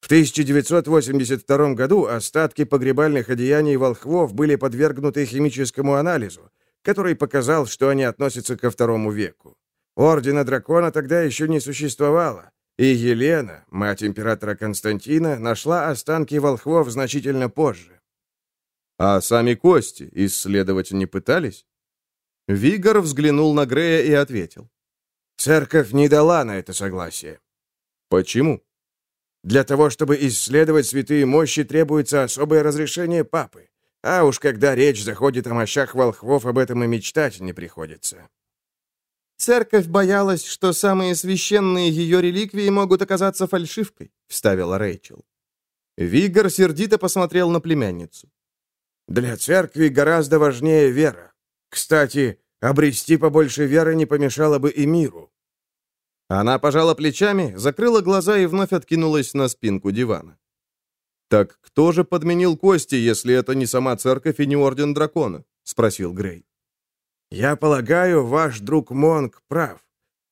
В 1982 году остатки погребальных одеяний волхвов были подвергнуты химическому анализу, который показал, что они относятся ко второму веку. Ордена Дракона тогда еще не существовало, и Елена, мать императора Константина, нашла останки волхвов значительно позже. А сами кости исследовать не пытались? Вигор взглянул на Грея и ответил. Церковь не дала на это согласие. Почему? Для того, чтобы исследовать святые мощи, требуется особое разрешение папы. А уж когда речь заходит о мощах волхвов, об этом и мечтать не приходится. «Церковь боялась, что самые священные ее реликвии могут оказаться фальшивкой», — вставила Рэйчел. Вигор сердито посмотрел на племянницу. «Для церкви гораздо важнее вера. Кстати, обрести побольше веры не помешало бы и миру». Она пожала плечами, закрыла глаза и вновь откинулась на спинку дивана. «Так кто же подменил кости, если это не сама церковь и не Орден Дракона?» — спросил Грей. «Я полагаю, ваш друг Монг прав.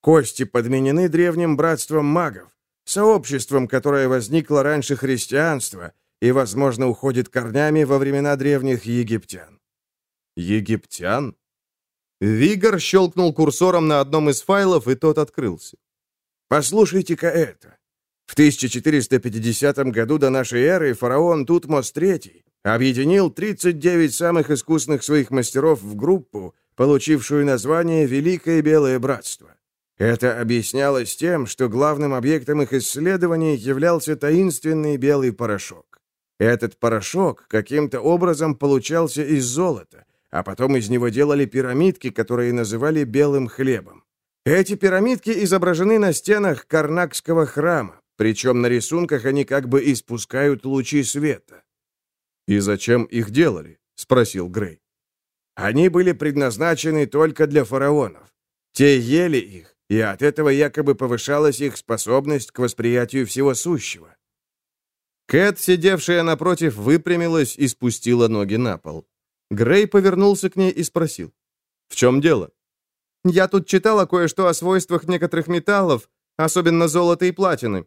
Кости подменены древним братством магов, сообществом, которое возникло раньше христианства и, возможно, уходит корнями во времена древних египтян». «Египтян?» Вигор щелкнул курсором на одном из файлов, и тот открылся. «Послушайте-ка это. В 1450 году до нашей эры фараон Тутмос III объединил 39 самых искусных своих мастеров в группу, получившую название «Великое Белое Братство». Это объяснялось тем, что главным объектом их исследований являлся таинственный белый порошок. Этот порошок каким-то образом получался из золота, а потом из него делали пирамидки, которые называли белым хлебом. Эти пирамидки изображены на стенах Карнакского храма, причем на рисунках они как бы испускают лучи света. «И зачем их делали?» — спросил Грей. Они были предназначены только для фараонов. Те ели их, и от этого якобы повышалась их способность к восприятию всего сущего. Кэт, сидевшая напротив, выпрямилась и спустила ноги на пол. Грей повернулся к ней и спросил. «В чем дело?» «Я тут читала кое-что о свойствах некоторых металлов, особенно золота и платины.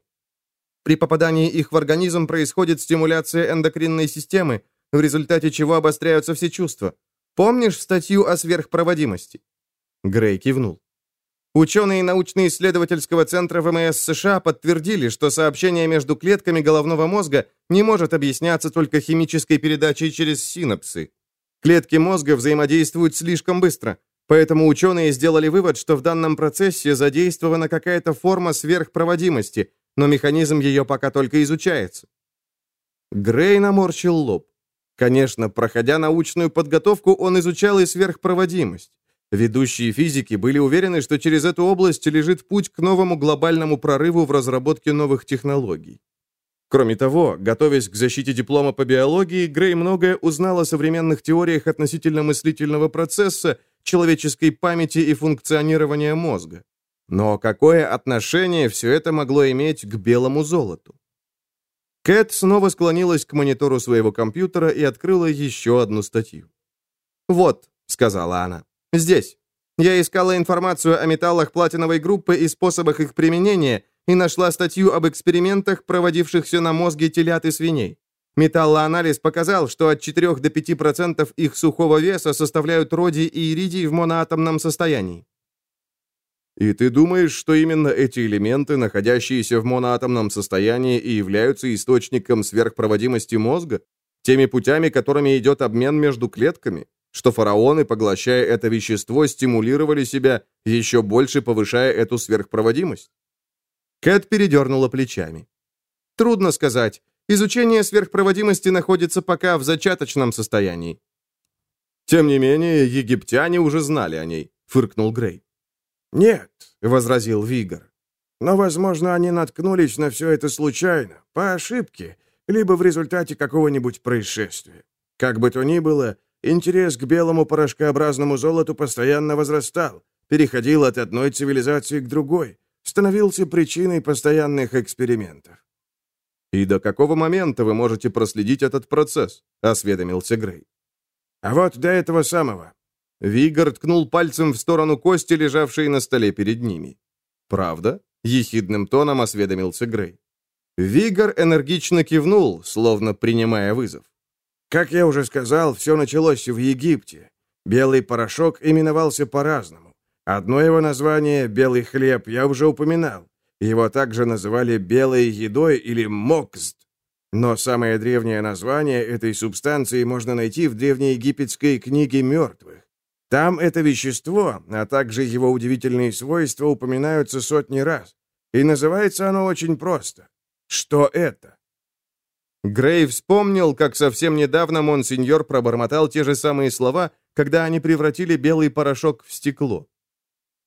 При попадании их в организм происходит стимуляция эндокринной системы, в результате чего обостряются все чувства. Помнишь статью о сверхпроводимости?» Грей кивнул. Ученые научно-исследовательского центра ВМС США подтвердили, что сообщение между клетками головного мозга не может объясняться только химической передачей через синапсы. Клетки мозга взаимодействуют слишком быстро, поэтому ученые сделали вывод, что в данном процессе задействована какая-то форма сверхпроводимости, но механизм ее пока только изучается. Грей наморщил лоб. Конечно, проходя научную подготовку, он изучал и сверхпроводимость. Ведущие физики были уверены, что через эту область лежит путь к новому глобальному прорыву в разработке новых технологий. Кроме того, готовясь к защите диплома по биологии, Грей многое узнал о современных теориях относительно мыслительного процесса, человеческой памяти и функционирования мозга. Но какое отношение все это могло иметь к белому золоту? Кэт снова склонилась к монитору своего компьютера и открыла еще одну статью. «Вот», — сказала она, — «здесь. Я искала информацию о металлах платиновой группы и способах их применения и нашла статью об экспериментах, проводившихся на мозге телят и свиней. Металлоанализ показал, что от 4 до 5% их сухого веса составляют родий и иридий в моноатомном состоянии. И ты думаешь, что именно эти элементы, находящиеся в моноатомном состоянии, и являются источником сверхпроводимости мозга? Теми путями, которыми идет обмен между клетками? Что фараоны, поглощая это вещество, стимулировали себя, еще больше повышая эту сверхпроводимость? Кэт передернула плечами. Трудно сказать. Изучение сверхпроводимости находится пока в зачаточном состоянии. Тем не менее, египтяне уже знали о ней, фыркнул Грей. «Нет», — возразил Вигор. «Но, возможно, они наткнулись на все это случайно, по ошибке, либо в результате какого-нибудь происшествия. Как бы то ни было, интерес к белому порошкообразному золоту постоянно возрастал, переходил от одной цивилизации к другой, становился причиной постоянных экспериментов. «И до какого момента вы можете проследить этот процесс?» — осведомился Грей. «А вот до этого самого. Вигор ткнул пальцем в сторону кости, лежавшей на столе перед ними. «Правда?» — ехидным тоном осведомился Грей. Вигор энергично кивнул, словно принимая вызов. Как я уже сказал, все началось в Египте. Белый порошок именовался по-разному. Одно его название, белый хлеб, я уже упоминал. Его также называли белой едой или мокст. Но самое древнее название этой субстанции можно найти в древнеегипетской книге мертвых. Там это вещество, а также его удивительные свойства упоминаются сотни раз. И называется оно очень просто. Что это? Грей вспомнил, как совсем недавно монсеньор пробормотал те же самые слова, когда они превратили белый порошок в стекло.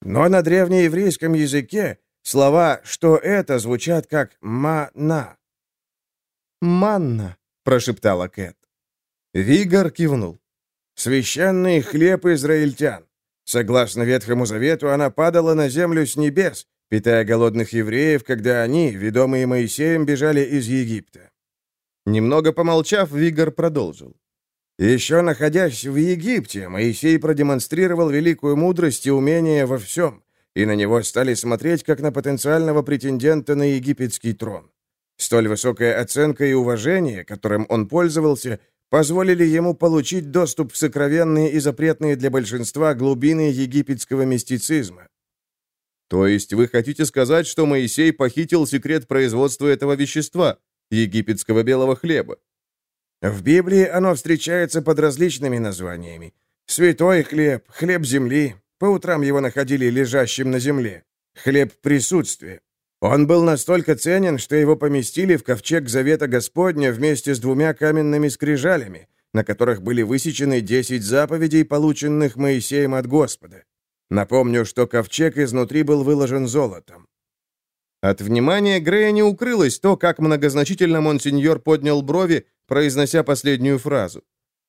Но на древнееврейском языке слова «что это» звучат как «ма-на». «Манна», — прошептала Кэт. Вигор кивнул. «Священный хлеб израильтян. Согласно Ветхому Завету, она падала на землю с небес, питая голодных евреев, когда они, ведомые Моисеем, бежали из Египта. Немного помолчав, Вигор продолжил. Еще находясь в Египте, Моисей продемонстрировал великую мудрость и умение во всем, и на него стали смотреть как на потенциального претендента на египетский трон. Столь высокая оценка и уважение, которым он пользовался, позволили ему получить доступ в сокровенные и запретные для большинства глубины египетского мистицизма. То есть вы хотите сказать, что Моисей похитил секрет производства этого вещества, египетского белого хлеба? В Библии оно встречается под различными названиями. Святой хлеб, хлеб земли. По утрам его находили лежащим на земле. Хлеб присутствия. Он был настолько ценен, что его поместили в ковчег Завета Господня вместе с двумя каменными скрижалями, на которых были высечены десять заповедей, полученных Моисеем от Господа. Напомню, что ковчег изнутри был выложен золотом. От внимания Грея не укрылось то, как многозначительно монсеньор поднял брови, произнося последнюю фразу.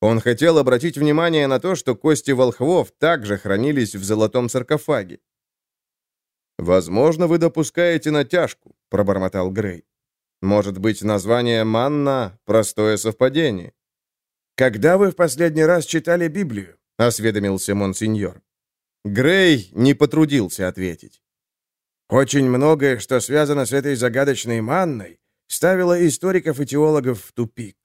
Он хотел обратить внимание на то, что кости волхвов также хранились в золотом саркофаге. «Возможно, вы допускаете натяжку», — пробормотал Грей. «Может быть, название «манна» — простое совпадение?» «Когда вы в последний раз читали Библию?» — осведомился монсеньор. Грей не потрудился ответить. Очень многое, что связано с этой загадочной манной, ставило историков и теологов в тупик.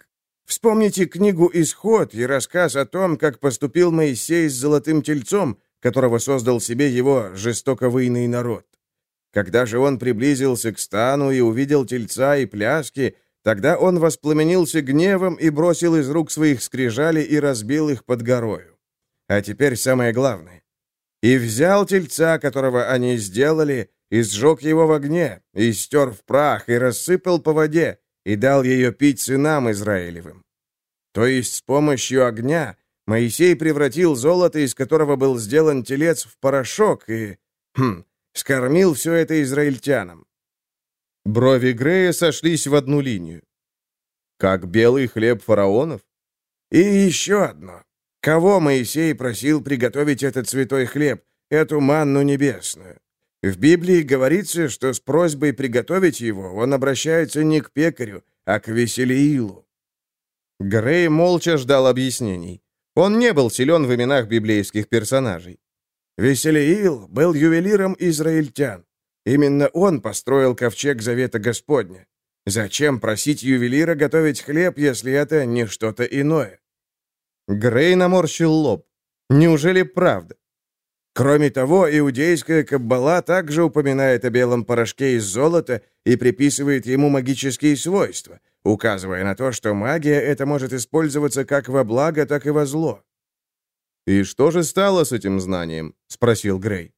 Вспомните книгу «Исход» и рассказ о том, как поступил Моисей с золотым тельцом, которого создал себе его жестоко выйный народ. Когда же он приблизился к стану и увидел тельца и пляски, тогда он воспламенился гневом и бросил из рук своих скрижали и разбил их под горою. А теперь самое главное. И взял тельца, которого они сделали, и сжег его в огне, и стер в прах, и рассыпал по воде, и дал ее пить сынам Израилевым. То есть с помощью огня Моисей превратил золото, из которого был сделан телец, в порошок и... Хм, скормил все это израильтянам. Брови Грея сошлись в одну линию. Как белый хлеб фараонов? И еще одно. Кого Моисей просил приготовить этот святой хлеб, эту манну небесную? В Библии говорится, что с просьбой приготовить его он обращается не к пекарю, а к Веселиилу. Грей молча ждал объяснений. Он не был силен в именах библейских персонажей. Веселиил был ювелиром израильтян. Именно он построил ковчег Завета Господня. Зачем просить ювелира готовить хлеб, если это не что-то иное? Грей наморщил лоб. Неужели правда? Кроме того, иудейская каббала также упоминает о белом порошке из золота и приписывает ему магические свойства, указывая на то, что магия это может использоваться как во благо, так и во зло. «И что же стало с этим знанием?» — спросил Грей.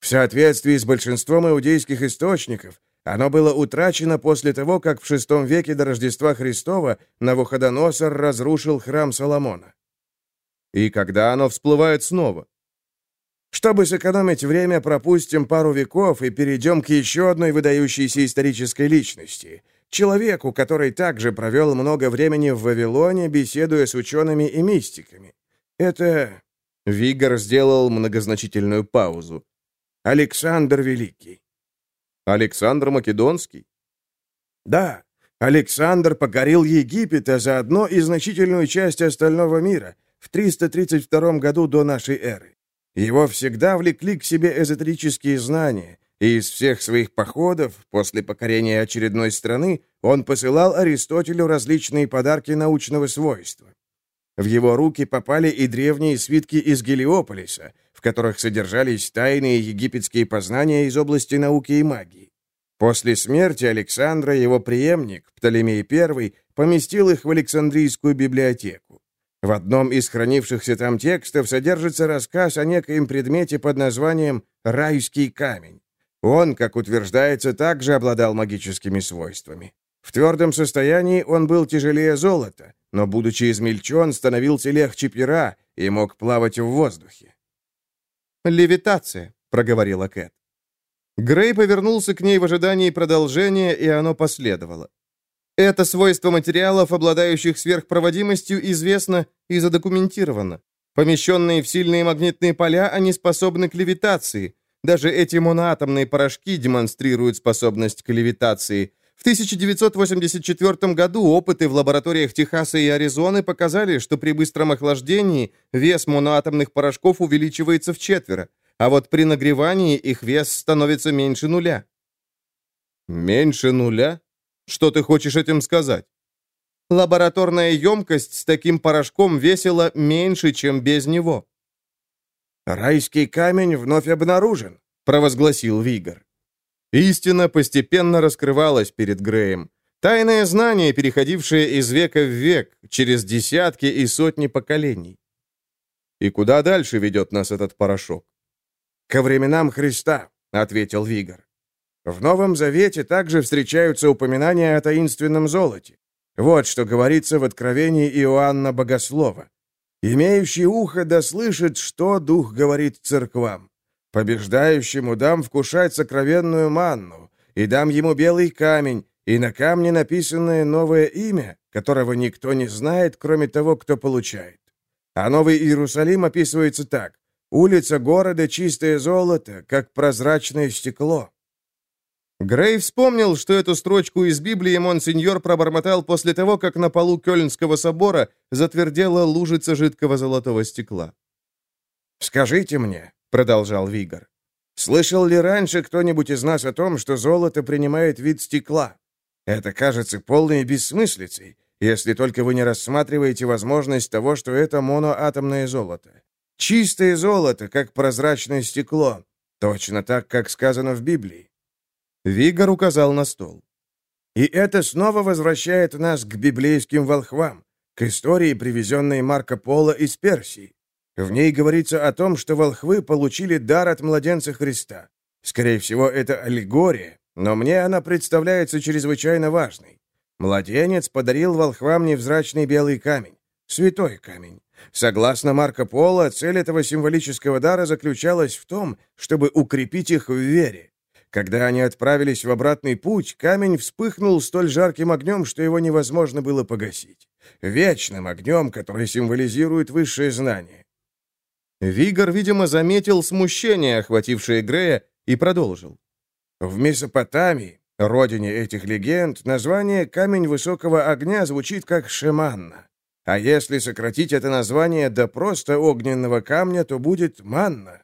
В соответствии с большинством иудейских источников, оно было утрачено после того, как в VI веке до Рождества Христова Навуходоносор разрушил храм Соломона. И когда оно всплывает снова? Чтобы сэкономить время, пропустим пару веков и перейдем к еще одной выдающейся исторической личности. Человеку, который также провел много времени в Вавилоне, беседуя с учеными и мистиками. Это... Вигор сделал многозначительную паузу. Александр Великий. Александр Македонский? Да, Александр покорил Египет, а заодно и значительную часть остального мира в 332 году до нашей эры. Его всегда влекли к себе эзотерические знания, и из всех своих походов, после покорения очередной страны, он посылал Аристотелю различные подарки научного свойства. В его руки попали и древние свитки из Гелиополиса, в которых содержались тайные египетские познания из области науки и магии. После смерти Александра его преемник, Птолемей I, поместил их в Александрийскую библиотеку. В одном из хранившихся там текстов содержится рассказ о некоем предмете под названием «райский камень». Он, как утверждается, также обладал магическими свойствами. В твердом состоянии он был тяжелее золота, но, будучи измельчен, становился легче пера и мог плавать в воздухе. «Левитация», — проговорила Кэт. Грей повернулся к ней в ожидании продолжения, и оно последовало. Это свойство материалов, обладающих сверхпроводимостью, известно и задокументировано. Помещенные в сильные магнитные поля, они способны к левитации. Даже эти моноатомные порошки демонстрируют способность к левитации. В 1984 году опыты в лабораториях Техаса и Аризоны показали, что при быстром охлаждении вес моноатомных порошков увеличивается в четверо, а вот при нагревании их вес становится меньше нуля. Меньше нуля? Что ты хочешь этим сказать? Лабораторная емкость с таким порошком весила меньше, чем без него. «Райский камень вновь обнаружен», — провозгласил Вигор. Истина постепенно раскрывалась перед Греем. Тайное знание, переходившее из века в век, через десятки и сотни поколений. И куда дальше ведет нас этот порошок? «Ко временам Христа», — ответил Вигор. В Новом Завете также встречаются упоминания о таинственном золоте. Вот что говорится в Откровении Иоанна Богослова. «Имеющий ухо да слышит, что Дух говорит церквам. Побеждающему дам вкушать сокровенную манну, и дам ему белый камень, и на камне написанное новое имя, которого никто не знает, кроме того, кто получает. А Новый Иерусалим описывается так. Улица города чистое золото, как прозрачное стекло. Грей вспомнил, что эту строчку из Библии Монсеньор пробормотал после того, как на полу Кёльнского собора затвердела лужица жидкого золотого стекла. «Скажите мне, — продолжал Вигор. «Слышал ли раньше кто-нибудь из нас о том, что золото принимает вид стекла? Это кажется полной бессмыслицей, если только вы не рассматриваете возможность того, что это моноатомное золото. Чистое золото, как прозрачное стекло, точно так, как сказано в Библии». Вигор указал на стол. «И это снова возвращает нас к библейским волхвам, к истории, привезенной Марко Поло из Персии. В ней говорится о том, что волхвы получили дар от младенца Христа. Скорее всего, это аллегория, но мне она представляется чрезвычайно важной. Младенец подарил волхвам невзрачный белый камень, святой камень. Согласно Марко Поло, цель этого символического дара заключалась в том, чтобы укрепить их в вере. Когда они отправились в обратный путь, камень вспыхнул столь жарким огнем, что его невозможно было погасить. Вечным огнем, который символизирует высшее знание. Вигор, видимо, заметил смущение, охватившее Грея, и продолжил. В Месопотамии, родине этих легенд, название «Камень высокого огня» звучит как «Шеманна». А если сократить это название до просто огненного камня, то будет «Манна».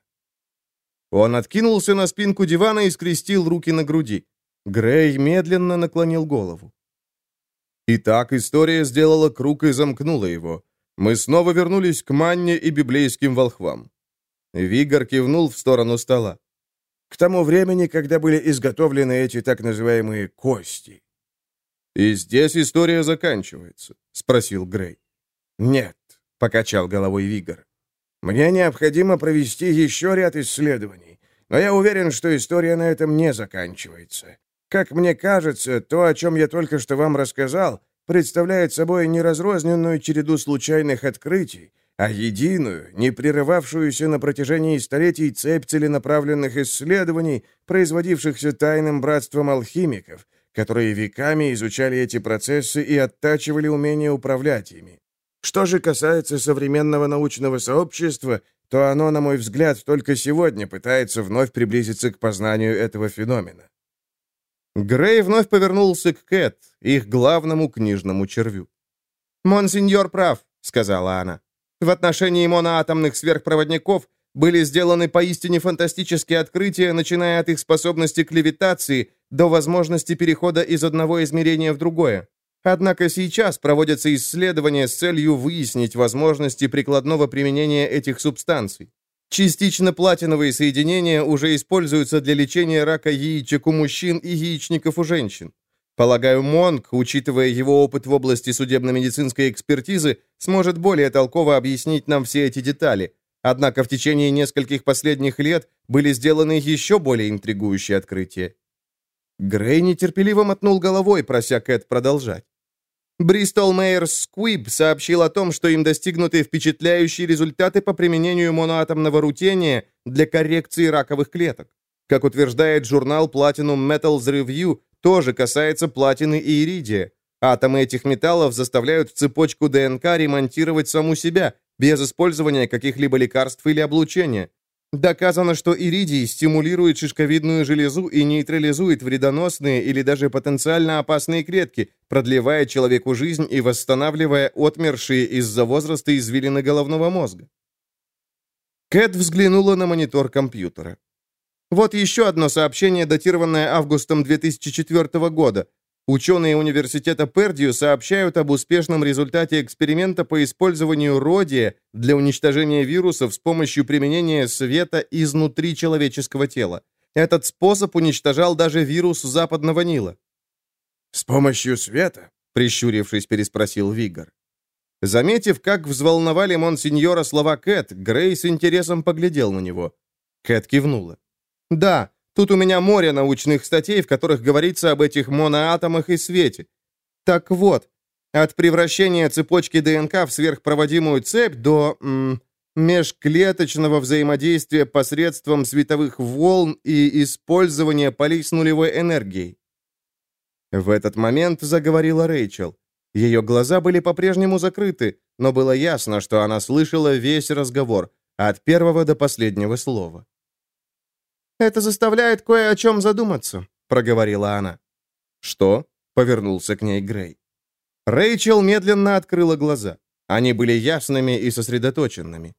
Он откинулся на спинку дивана и скрестил руки на груди. Грей медленно наклонил голову. Итак, история сделала круг и замкнула его. Мы снова вернулись к манне и библейским волхвам. Вигор кивнул в сторону стола. К тому времени, когда были изготовлены эти так называемые кости. «И здесь история заканчивается?» — спросил Грей. «Нет», — покачал головой Вигор. «Мне необходимо провести еще ряд исследований, но я уверен, что история на этом не заканчивается. Как мне кажется, то, о чем я только что вам рассказал, представляет собой не разрозненную череду случайных открытий, а единую, не прерывавшуюся на протяжении столетий цепь целенаправленных исследований, производившихся тайным братством алхимиков, которые веками изучали эти процессы и оттачивали умение управлять ими. Что же касается современного научного сообщества, то оно, на мой взгляд, только сегодня пытается вновь приблизиться к познанию этого феномена. Грей вновь повернулся к Кэт, их главному книжному червю. «Монсеньор прав», — сказала она. «В отношении моноатомных сверхпроводников были сделаны поистине фантастические открытия, начиная от их способности к левитации до возможности перехода из одного измерения в другое. Однако сейчас проводятся исследования с целью выяснить возможности прикладного применения этих субстанций. Частично платиновые соединения уже используются для лечения рака яичек у мужчин и яичников у женщин. Полагаю, Монг, учитывая его опыт в области судебно-медицинской экспертизы, сможет более толково объяснить нам все эти детали. Однако в течение нескольких последних лет были сделаны еще более интригующие открытия. Грей нетерпеливо мотнул головой, прося Кэт продолжать. Бристол Мейерс Сквиб сообщил о том, что им достигнуты впечатляющие результаты по применению моноатомного рутения для коррекции раковых клеток. Как утверждает журнал Platinum Metals Review, тоже касается платины и иридия. Атомы этих металлов заставляют цепочку ДНК ремонтировать саму себя, без использования каких-либо лекарств или облучения. Доказано, что иридий стимулирует шишковидную железу и нейтрализует вредоносные или даже потенциально опасные клетки, продлевая человеку жизнь и восстанавливая отмершие из-за возраста извилины головного мозга. Кэт взглянула на монитор компьютера. Вот еще одно сообщение, датированное августом 2004 года. Ученые университета Пердью сообщают об успешном результате эксперимента по использованию родия для уничтожения вирусов с помощью применения света изнутри человеческого тела. Этот способ уничтожал даже вирус западного Нила. «С помощью света?» — прищурившись, переспросил Вигор. Заметив, как взволновали монсеньора слова Кэт, Грей с интересом поглядел на него. Кэт кивнула. «Да, Тут у меня море научных статей, в которых говорится об этих моноатомах и свете. Так вот, от превращения цепочки ДНК в сверхпроводимую цепь до м, межклеточного взаимодействия посредством световых волн и использования полей с нулевой энергией. В этот момент заговорила Рэйчел. Ее глаза были по-прежнему закрыты, но было ясно, что она слышала весь разговор, от первого до последнего слова. «Это заставляет кое о чем задуматься», — проговорила она. «Что?» — повернулся к ней Грей. Рэйчел медленно открыла глаза. Они были ясными и сосредоточенными.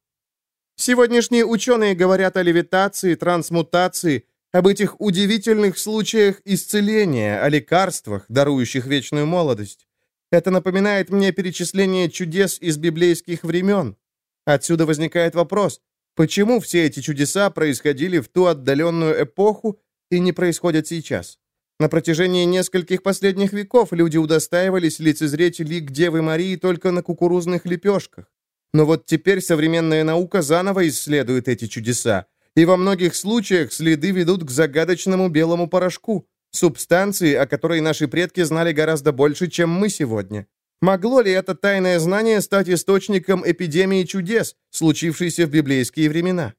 «Сегодняшние ученые говорят о левитации, трансмутации, об этих удивительных случаях исцеления, о лекарствах, дарующих вечную молодость. Это напоминает мне перечисление чудес из библейских времен. Отсюда возникает вопрос, Почему все эти чудеса происходили в ту отдаленную эпоху и не происходят сейчас? На протяжении нескольких последних веков люди удостаивались лицезреть лик Девы Марии только на кукурузных лепешках. Но вот теперь современная наука заново исследует эти чудеса, и во многих случаях следы ведут к загадочному белому порошку, субстанции, о которой наши предки знали гораздо больше, чем мы сегодня. Могло ли это тайное знание стать источником эпидемии чудес, случившейся в библейские времена?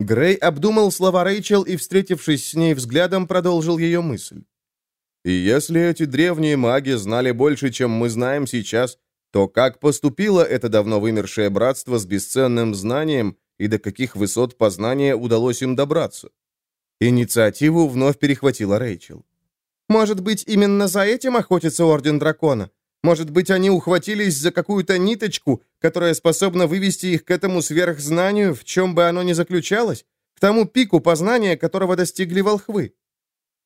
Грей обдумал слова Рэйчел и, встретившись с ней взглядом, продолжил ее мысль. «И если эти древние маги знали больше, чем мы знаем сейчас, то как поступило это давно вымершее братство с бесценным знанием и до каких высот познания удалось им добраться?» Инициативу вновь перехватила Рэйчел. Может быть, именно за этим охотится Орден Дракона? Может быть, они ухватились за какую-то ниточку, которая способна вывести их к этому сверхзнанию, в чем бы оно ни заключалось, к тому пику познания, которого достигли волхвы?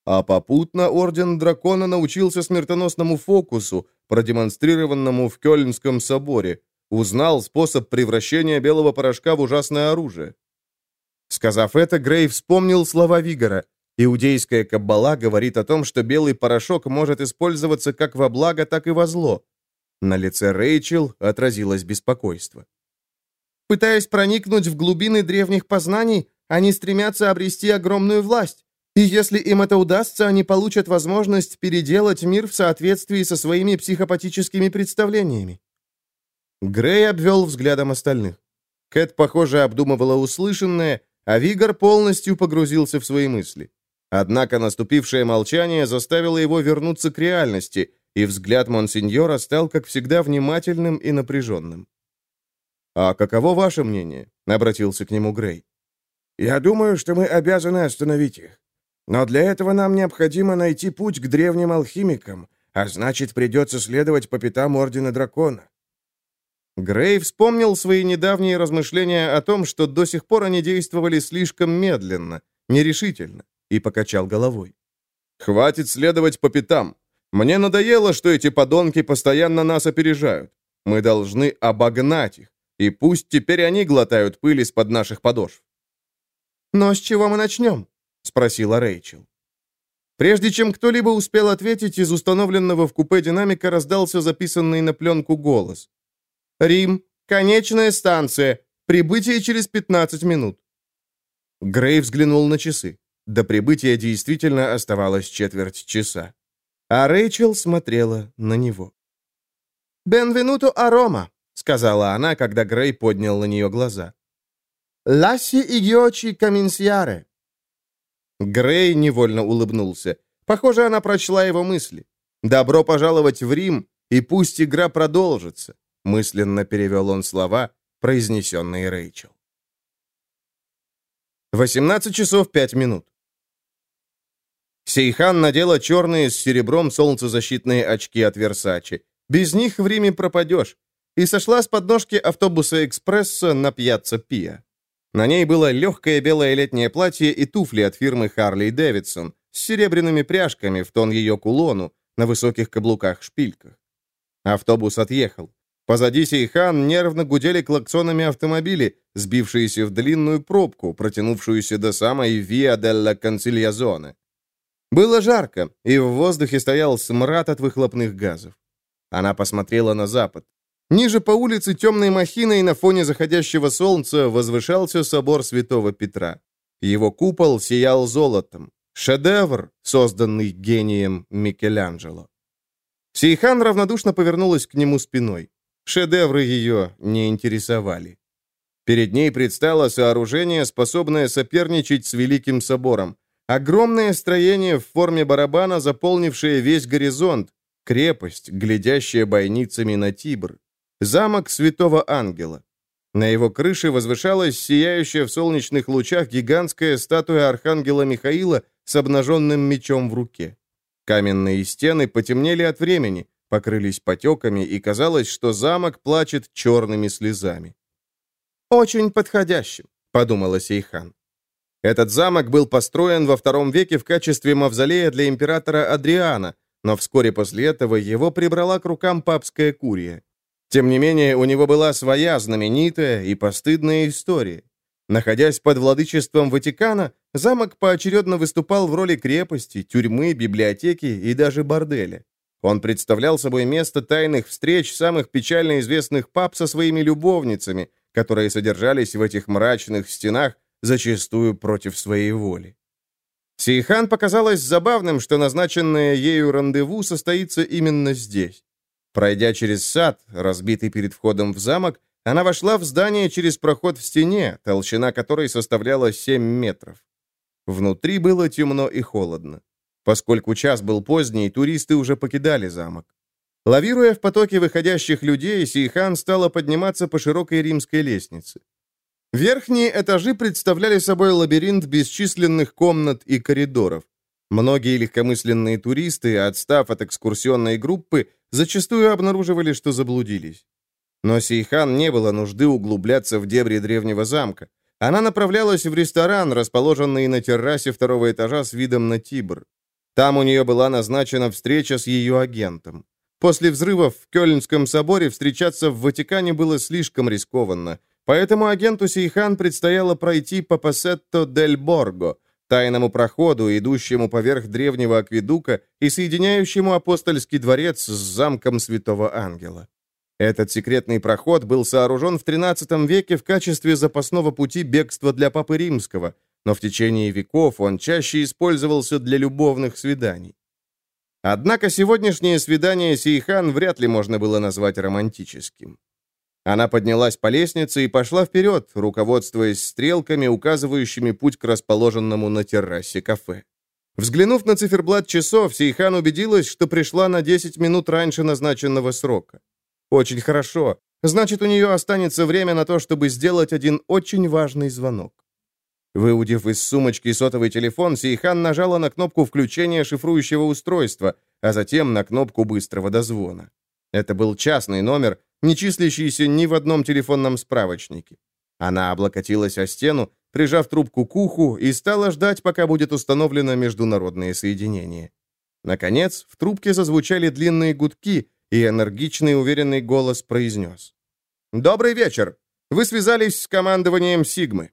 А попутно Орден Дракона научился смертоносному фокусу, продемонстрированному в Кёльнском соборе, узнал способ превращения белого порошка в ужасное оружие. Сказав это, Грей вспомнил слова Вигора — Иудейская каббала говорит о том, что белый порошок может использоваться как во благо, так и во зло. На лице Рэйчел отразилось беспокойство. Пытаясь проникнуть в глубины древних познаний, они стремятся обрести огромную власть. И если им это удастся, они получат возможность переделать мир в соответствии со своими психопатическими представлениями. Грей обвел взглядом остальных. Кэт, похоже, обдумывала услышанное, а Вигор полностью погрузился в свои мысли. Однако наступившее молчание заставило его вернуться к реальности, и взгляд монсеньора стал, как всегда, внимательным и напряженным. «А каково ваше мнение?» — обратился к нему Грей. «Я думаю, что мы обязаны остановить их. Но для этого нам необходимо найти путь к древним алхимикам, а значит, придется следовать по пятам Ордена Дракона». Грей вспомнил свои недавние размышления о том, что до сих пор они действовали слишком медленно, нерешительно, и покачал головой. «Хватит следовать по пятам. Мне надоело, что эти подонки постоянно нас опережают. Мы должны обогнать их, и пусть теперь они глотают пыль из-под наших подошв». «Но с чего мы начнем?» — спросила Рэйчел. Прежде чем кто-либо успел ответить, из установленного в купе динамика раздался записанный на пленку голос. Рим. Конечная станция. Прибытие через 15 минут». Грей взглянул на часы. До прибытия действительно оставалось четверть часа. А Рэйчел смотрела на него. «Бенвенуто арома», — сказала она, когда Грей поднял на нее глаза. «Ласси игиочи каминсьяре». Грей невольно улыбнулся. Похоже, она прочла его мысли. «Добро пожаловать в Рим, и пусть игра продолжится». Мысленно перевел он слова, произнесенные Рэйчел. 18 часов 5 минут. Сейхан надела черные с серебром солнцезащитные очки от Версачи. Без них в Риме пропадешь. И сошла с подножки автобуса «Экспресса» на пьяцца Пиа. На ней было легкое белое летнее платье и туфли от фирмы Харли Дэвидсон с серебряными пряжками в тон ее кулону на высоких каблуках-шпильках. Автобус отъехал. Позади Сейхан нервно гудели клаксонами автомобили, сбившиеся в длинную пробку, протянувшуюся до самой Виа делла Консильязоне. Было жарко, и в воздухе стоял смрад от выхлопных газов. Она посмотрела на запад. Ниже по улице темной махиной на фоне заходящего солнца возвышался собор святого Петра. Его купол сиял золотом. Шедевр, созданный гением Микеланджело. Сейхан равнодушно повернулась к нему спиной. Шедевры ее не интересовали. Перед ней предстало сооружение, способное соперничать с Великим собором. Огромное строение в форме барабана, заполнившее весь горизонт, крепость, глядящая бойницами на Тибр. Замок Святого Ангела. На его крыше возвышалась сияющая в солнечных лучах гигантская статуя архангела Михаила с обнаженным мечом в руке. Каменные стены потемнели от времени, покрылись потеками, и казалось, что замок плачет черными слезами. «Очень подходящим», — подумала Сейхан. Этот замок был построен во втором веке в качестве мавзолея для императора Адриана, но вскоре после этого его прибрала к рукам папская курия. Тем не менее, у него была своя знаменитая и постыдная история. Находясь под владычеством Ватикана, замок поочередно выступал в роли крепости, тюрьмы, библиотеки и даже борделя. Он представлял собой место тайных встреч самых печально известных пап со своими любовницами, которые содержались в этих мрачных стенах, зачастую против своей воли. Сейхан показалось забавным, что назначенное ею рандеву состоится именно здесь. Пройдя через сад, разбитый перед входом в замок, она вошла в здание через проход в стене, толщина которой составляла 7 метров. Внутри было темно и холодно. Поскольку час был поздний, туристы уже покидали замок. Лавируя в потоке выходящих людей, Сейхан стала подниматься по широкой римской лестнице. Верхние этажи представляли собой лабиринт бесчисленных комнат и коридоров. Многие легкомысленные туристы, отстав от экскурсионной группы, зачастую обнаруживали, что заблудились. Но Сейхан не было нужды углубляться в дебри древнего замка. Она направлялась в ресторан, расположенный на террасе второго этажа с видом на Тибр. Там у нее была назначена встреча с ее агентом. После взрывов в Кёльнском соборе встречаться в Ватикане было слишком рискованно, поэтому агенту Сейхан предстояло пройти по Пассетто дель Борго, тайному проходу, идущему поверх древнего акведука и соединяющему апостольский дворец с замком Святого Ангела. Этот секретный проход был сооружен в XIII веке в качестве запасного пути бегства для Папы Римского – но в течение веков он чаще использовался для любовных свиданий. Однако сегодняшнее свидание Сейхан вряд ли можно было назвать романтическим. Она поднялась по лестнице и пошла вперед, руководствуясь стрелками, указывающими путь к расположенному на террасе кафе. Взглянув на циферблат часов, Сейхан убедилась, что пришла на 10 минут раньше назначенного срока. Очень хорошо. Значит, у нее останется время на то, чтобы сделать один очень важный звонок. Выудив из сумочки сотовый телефон, Сейхан нажала на кнопку включения шифрующего устройства, а затем на кнопку быстрого дозвона. Это был частный номер, не числящийся ни в одном телефонном справочнике. Она облокотилась о стену, прижав трубку к уху, и стала ждать, пока будет установлено международное соединение. Наконец, в трубке зазвучали длинные гудки, и энергичный уверенный голос произнес. «Добрый вечер! Вы связались с командованием Сигмы.